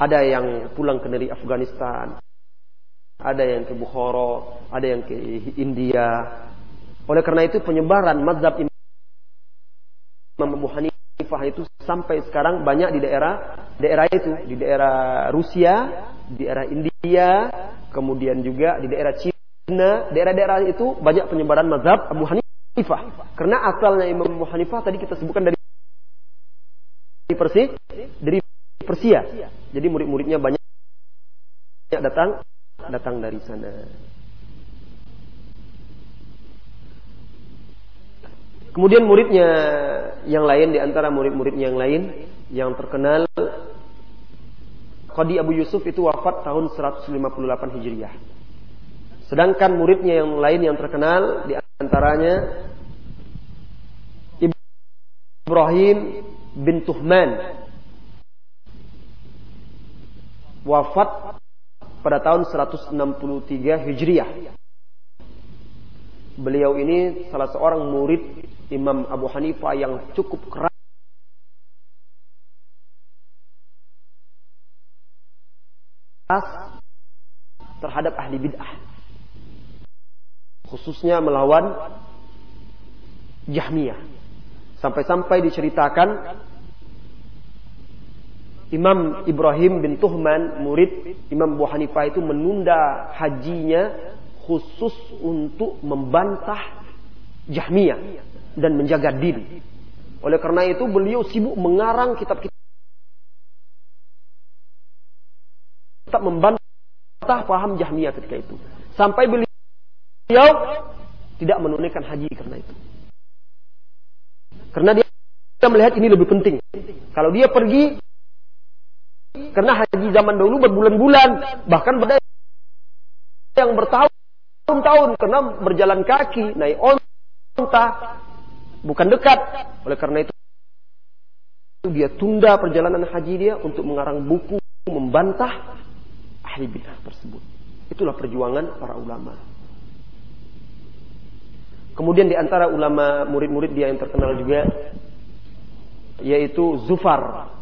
Ada yang pulang ke negeri Afghanistan, ada yang ke Bukhara, ada yang ke India. Oleh karena itu penyebaran mazhab Imam Abu Hanifah itu sampai sekarang banyak di daerah daerah itu, di daerah Rusia, di daerah India, kemudian juga di daerah Cina daerah-daerah itu banyak penyebaran mazhab Abu Hanifah. Karena asalnya Imam Abu Hanifah tadi kita sebutkan dari Persia, dari Persia. Jadi murid-muridnya banyak datang datang dari sana. Kemudian muridnya yang lain di antara murid-muridnya yang lain yang terkenal Qadi Abu Yusuf itu wafat tahun 158 Hijriah. Sedangkan muridnya yang lain yang terkenal di antaranya Ibrahim bin Tuhman wafat pada tahun 163 Hijriah. Beliau ini salah seorang murid Imam Abu Hanifah yang cukup keras terhadap ahli bid'ah. Khususnya melawan Jahmiyah. Sampai-sampai diceritakan Imam Ibrahim bin Tuhman, murid Imam Abu Hanifah itu menunda hajinya khusus untuk membantah Jahmiyah dan menjaga diri. Oleh karena itu beliau sibuk mengarang kitab-kitab membantah paham Jahmiyah ketika itu. Sampai beliau tidak menunaikan haji karena itu. Karena dia melihat ini lebih penting. Kalau dia pergi karena haji zaman dulu berbulan-bulan, bahkan pada yang bertahun-tahun karena berjalan kaki, naik onta, bukan dekat. Oleh karena itu dia tunda perjalanan haji dia untuk mengarang buku membantah ahli bidah tersebut. Itulah perjuangan para ulama. Kemudian di antara ulama murid-murid dia yang terkenal juga yaitu Zufar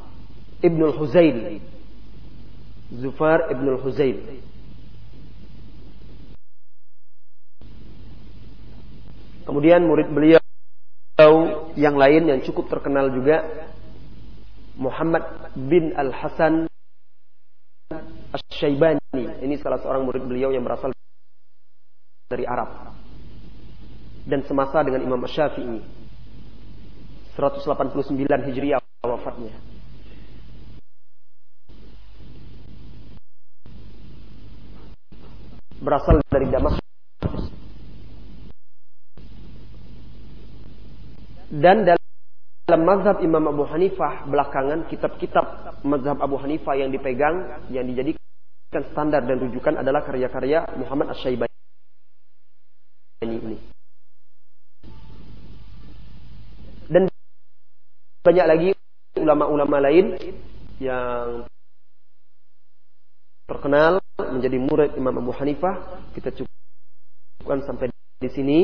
Ibnul Huzail. Zufar Ibnul Huzail. Kemudian murid beliau yang lain yang cukup terkenal juga Muhammad bin Al Hasan Asy-Syaibani. Ini salah seorang murid beliau yang berasal dari Arab. Dan semasa dengan Imam Syafi'i. 189 Hijriah wafatnya. Berasal dari Damaskus Dan dalam mazhab Imam Abu Hanifah belakangan kitab-kitab mazhab Abu Hanifah yang dipegang yang dijadikan standar dan rujukan adalah karya-karya Muhammad Asy-Syaibani ini. Dan banyak lagi ulama-ulama lain yang terkenal menjadi murid Imam Abu Hanifah. Kita cukupkan sampai di sini.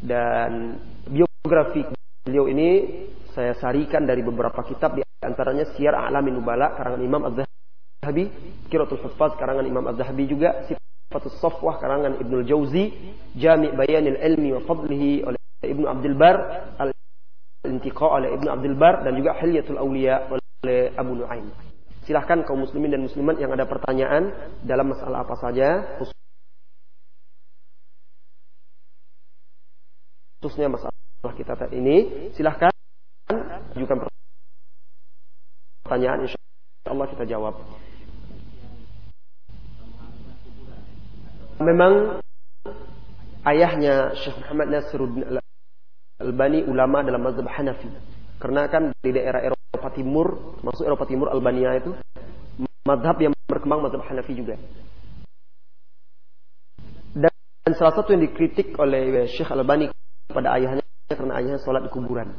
Dan biografi Beliau ini saya sarikan dari beberapa kitab. Di antaranya Syiar A'lamin Nubala karangan Imam Az-Zahabi, Qiratul Huffaz karangan Imam Az-Zahabi juga, Sifatus Safwah karangan Ibnu Jauzi, Jami' Bayanil Ilmi wa Fadlihi oleh Ibnu Abdul Bar, Al-Intiqa oleh Ibnu Abdul Bar. Dan juga Hilyatul Auliya oleh Abu Nuaim. Silahkan kaum muslimin dan muslimat yang ada pertanyaan dalam masalah apa saja, khususnya masalah kita ini silahkan ajukan pertanyaan insya Allah kita jawab. Memang ayahnya Syekh Muhammad Nasiruddin Albani ulama dalam mazhab Hanafi. Karena kan di daerah Eropa Timur masuk Eropa Timur Albania itu mazhab yang berkembang mazhab Hanafi juga dan salah satu yang dikritik oleh Syekh Albani pada ayahnya karena ayahnya sholat di kuburan.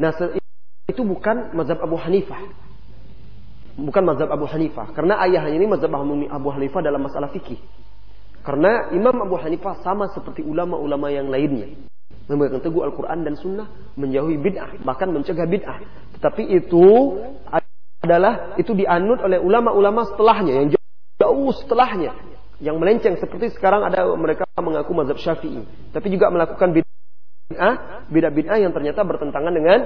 Nah itu bukan mazhab Abu Hanifah. Bukan mazhab Abu Hanifah. Karena ayahnya ini mazhab Abu Hanifah dalam masalah fikih. Karena Imam Abu Hanifah sama seperti ulama-ulama yang lainnya. Memegang teguh Al-Quran dan Sunnah. Menjauhi bid'ah. Bahkan mencegah bid'ah. Tetapi itu adalah itu dianut oleh ulama-ulama setelahnya. Yang jauh setelahnya. Yang melenceng seperti sekarang ada mereka mengaku mazhab syafi'i. Tapi juga melakukan bid'ah bid'ah, bid'ah bid'ah yang ternyata bertentangan dengan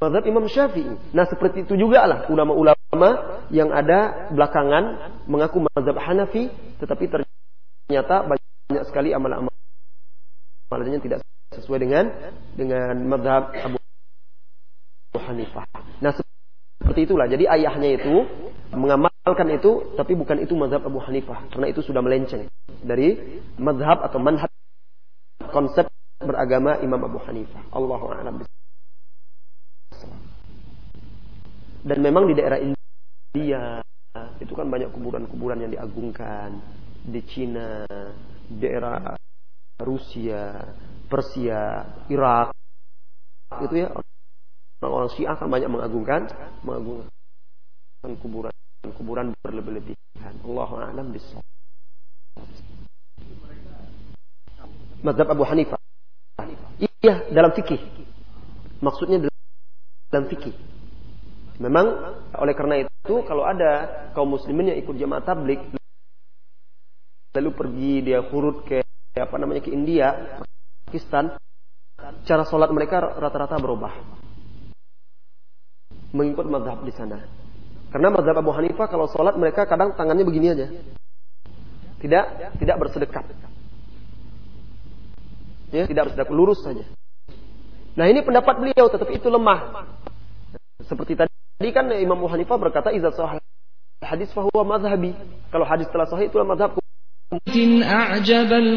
mazhab Imam Syafi'i. Nah, seperti itu juga lah ulama-ulama yang ada belakangan mengaku mazhab Hanafi tetapi ternyata banyak sekali amalan amalannya tidak sesuai dengan dengan madhab Abu Hanifah. Nah seperti itulah. Jadi ayahnya itu mengamalkan itu, tapi bukan itu madhab Abu Hanifah, karena itu sudah melenceng dari madhab atau manhaj konsep beragama Imam Abu Hanifah. Allahu a'lam. Dan memang di daerah India itu kan banyak kuburan-kuburan yang diagungkan di Cina, daerah Rusia, Persia, Irak, itu ya orang-orang Syiah kan banyak mengagungkan, mengagungkan kuburan kuburan berlebih-lebihan. Allah a'lam. Mazhab Abu Hanifah. Iya, dalam fikih. Maksudnya dalam fikih. Memang oleh karena itu kalau ada kaum muslimin yang ikut jamaah tablik lalu pergi dia hurut ke apa namanya ke India, Pakistan, cara sholat mereka rata-rata berubah. Mengikut mazhab di sana. Karena mazhab Abu Hanifah kalau sholat mereka kadang tangannya begini aja. Tidak tidak bersedekap. Ya, tidak bersedekap lurus saja. Nah ini pendapat beliau tetapi itu lemah. Seperti tadi kan Imam Abu Hanifah berkata iza sahih hadis fahuwa madhabi. Kalau hadis telah sahih itulah madhabku.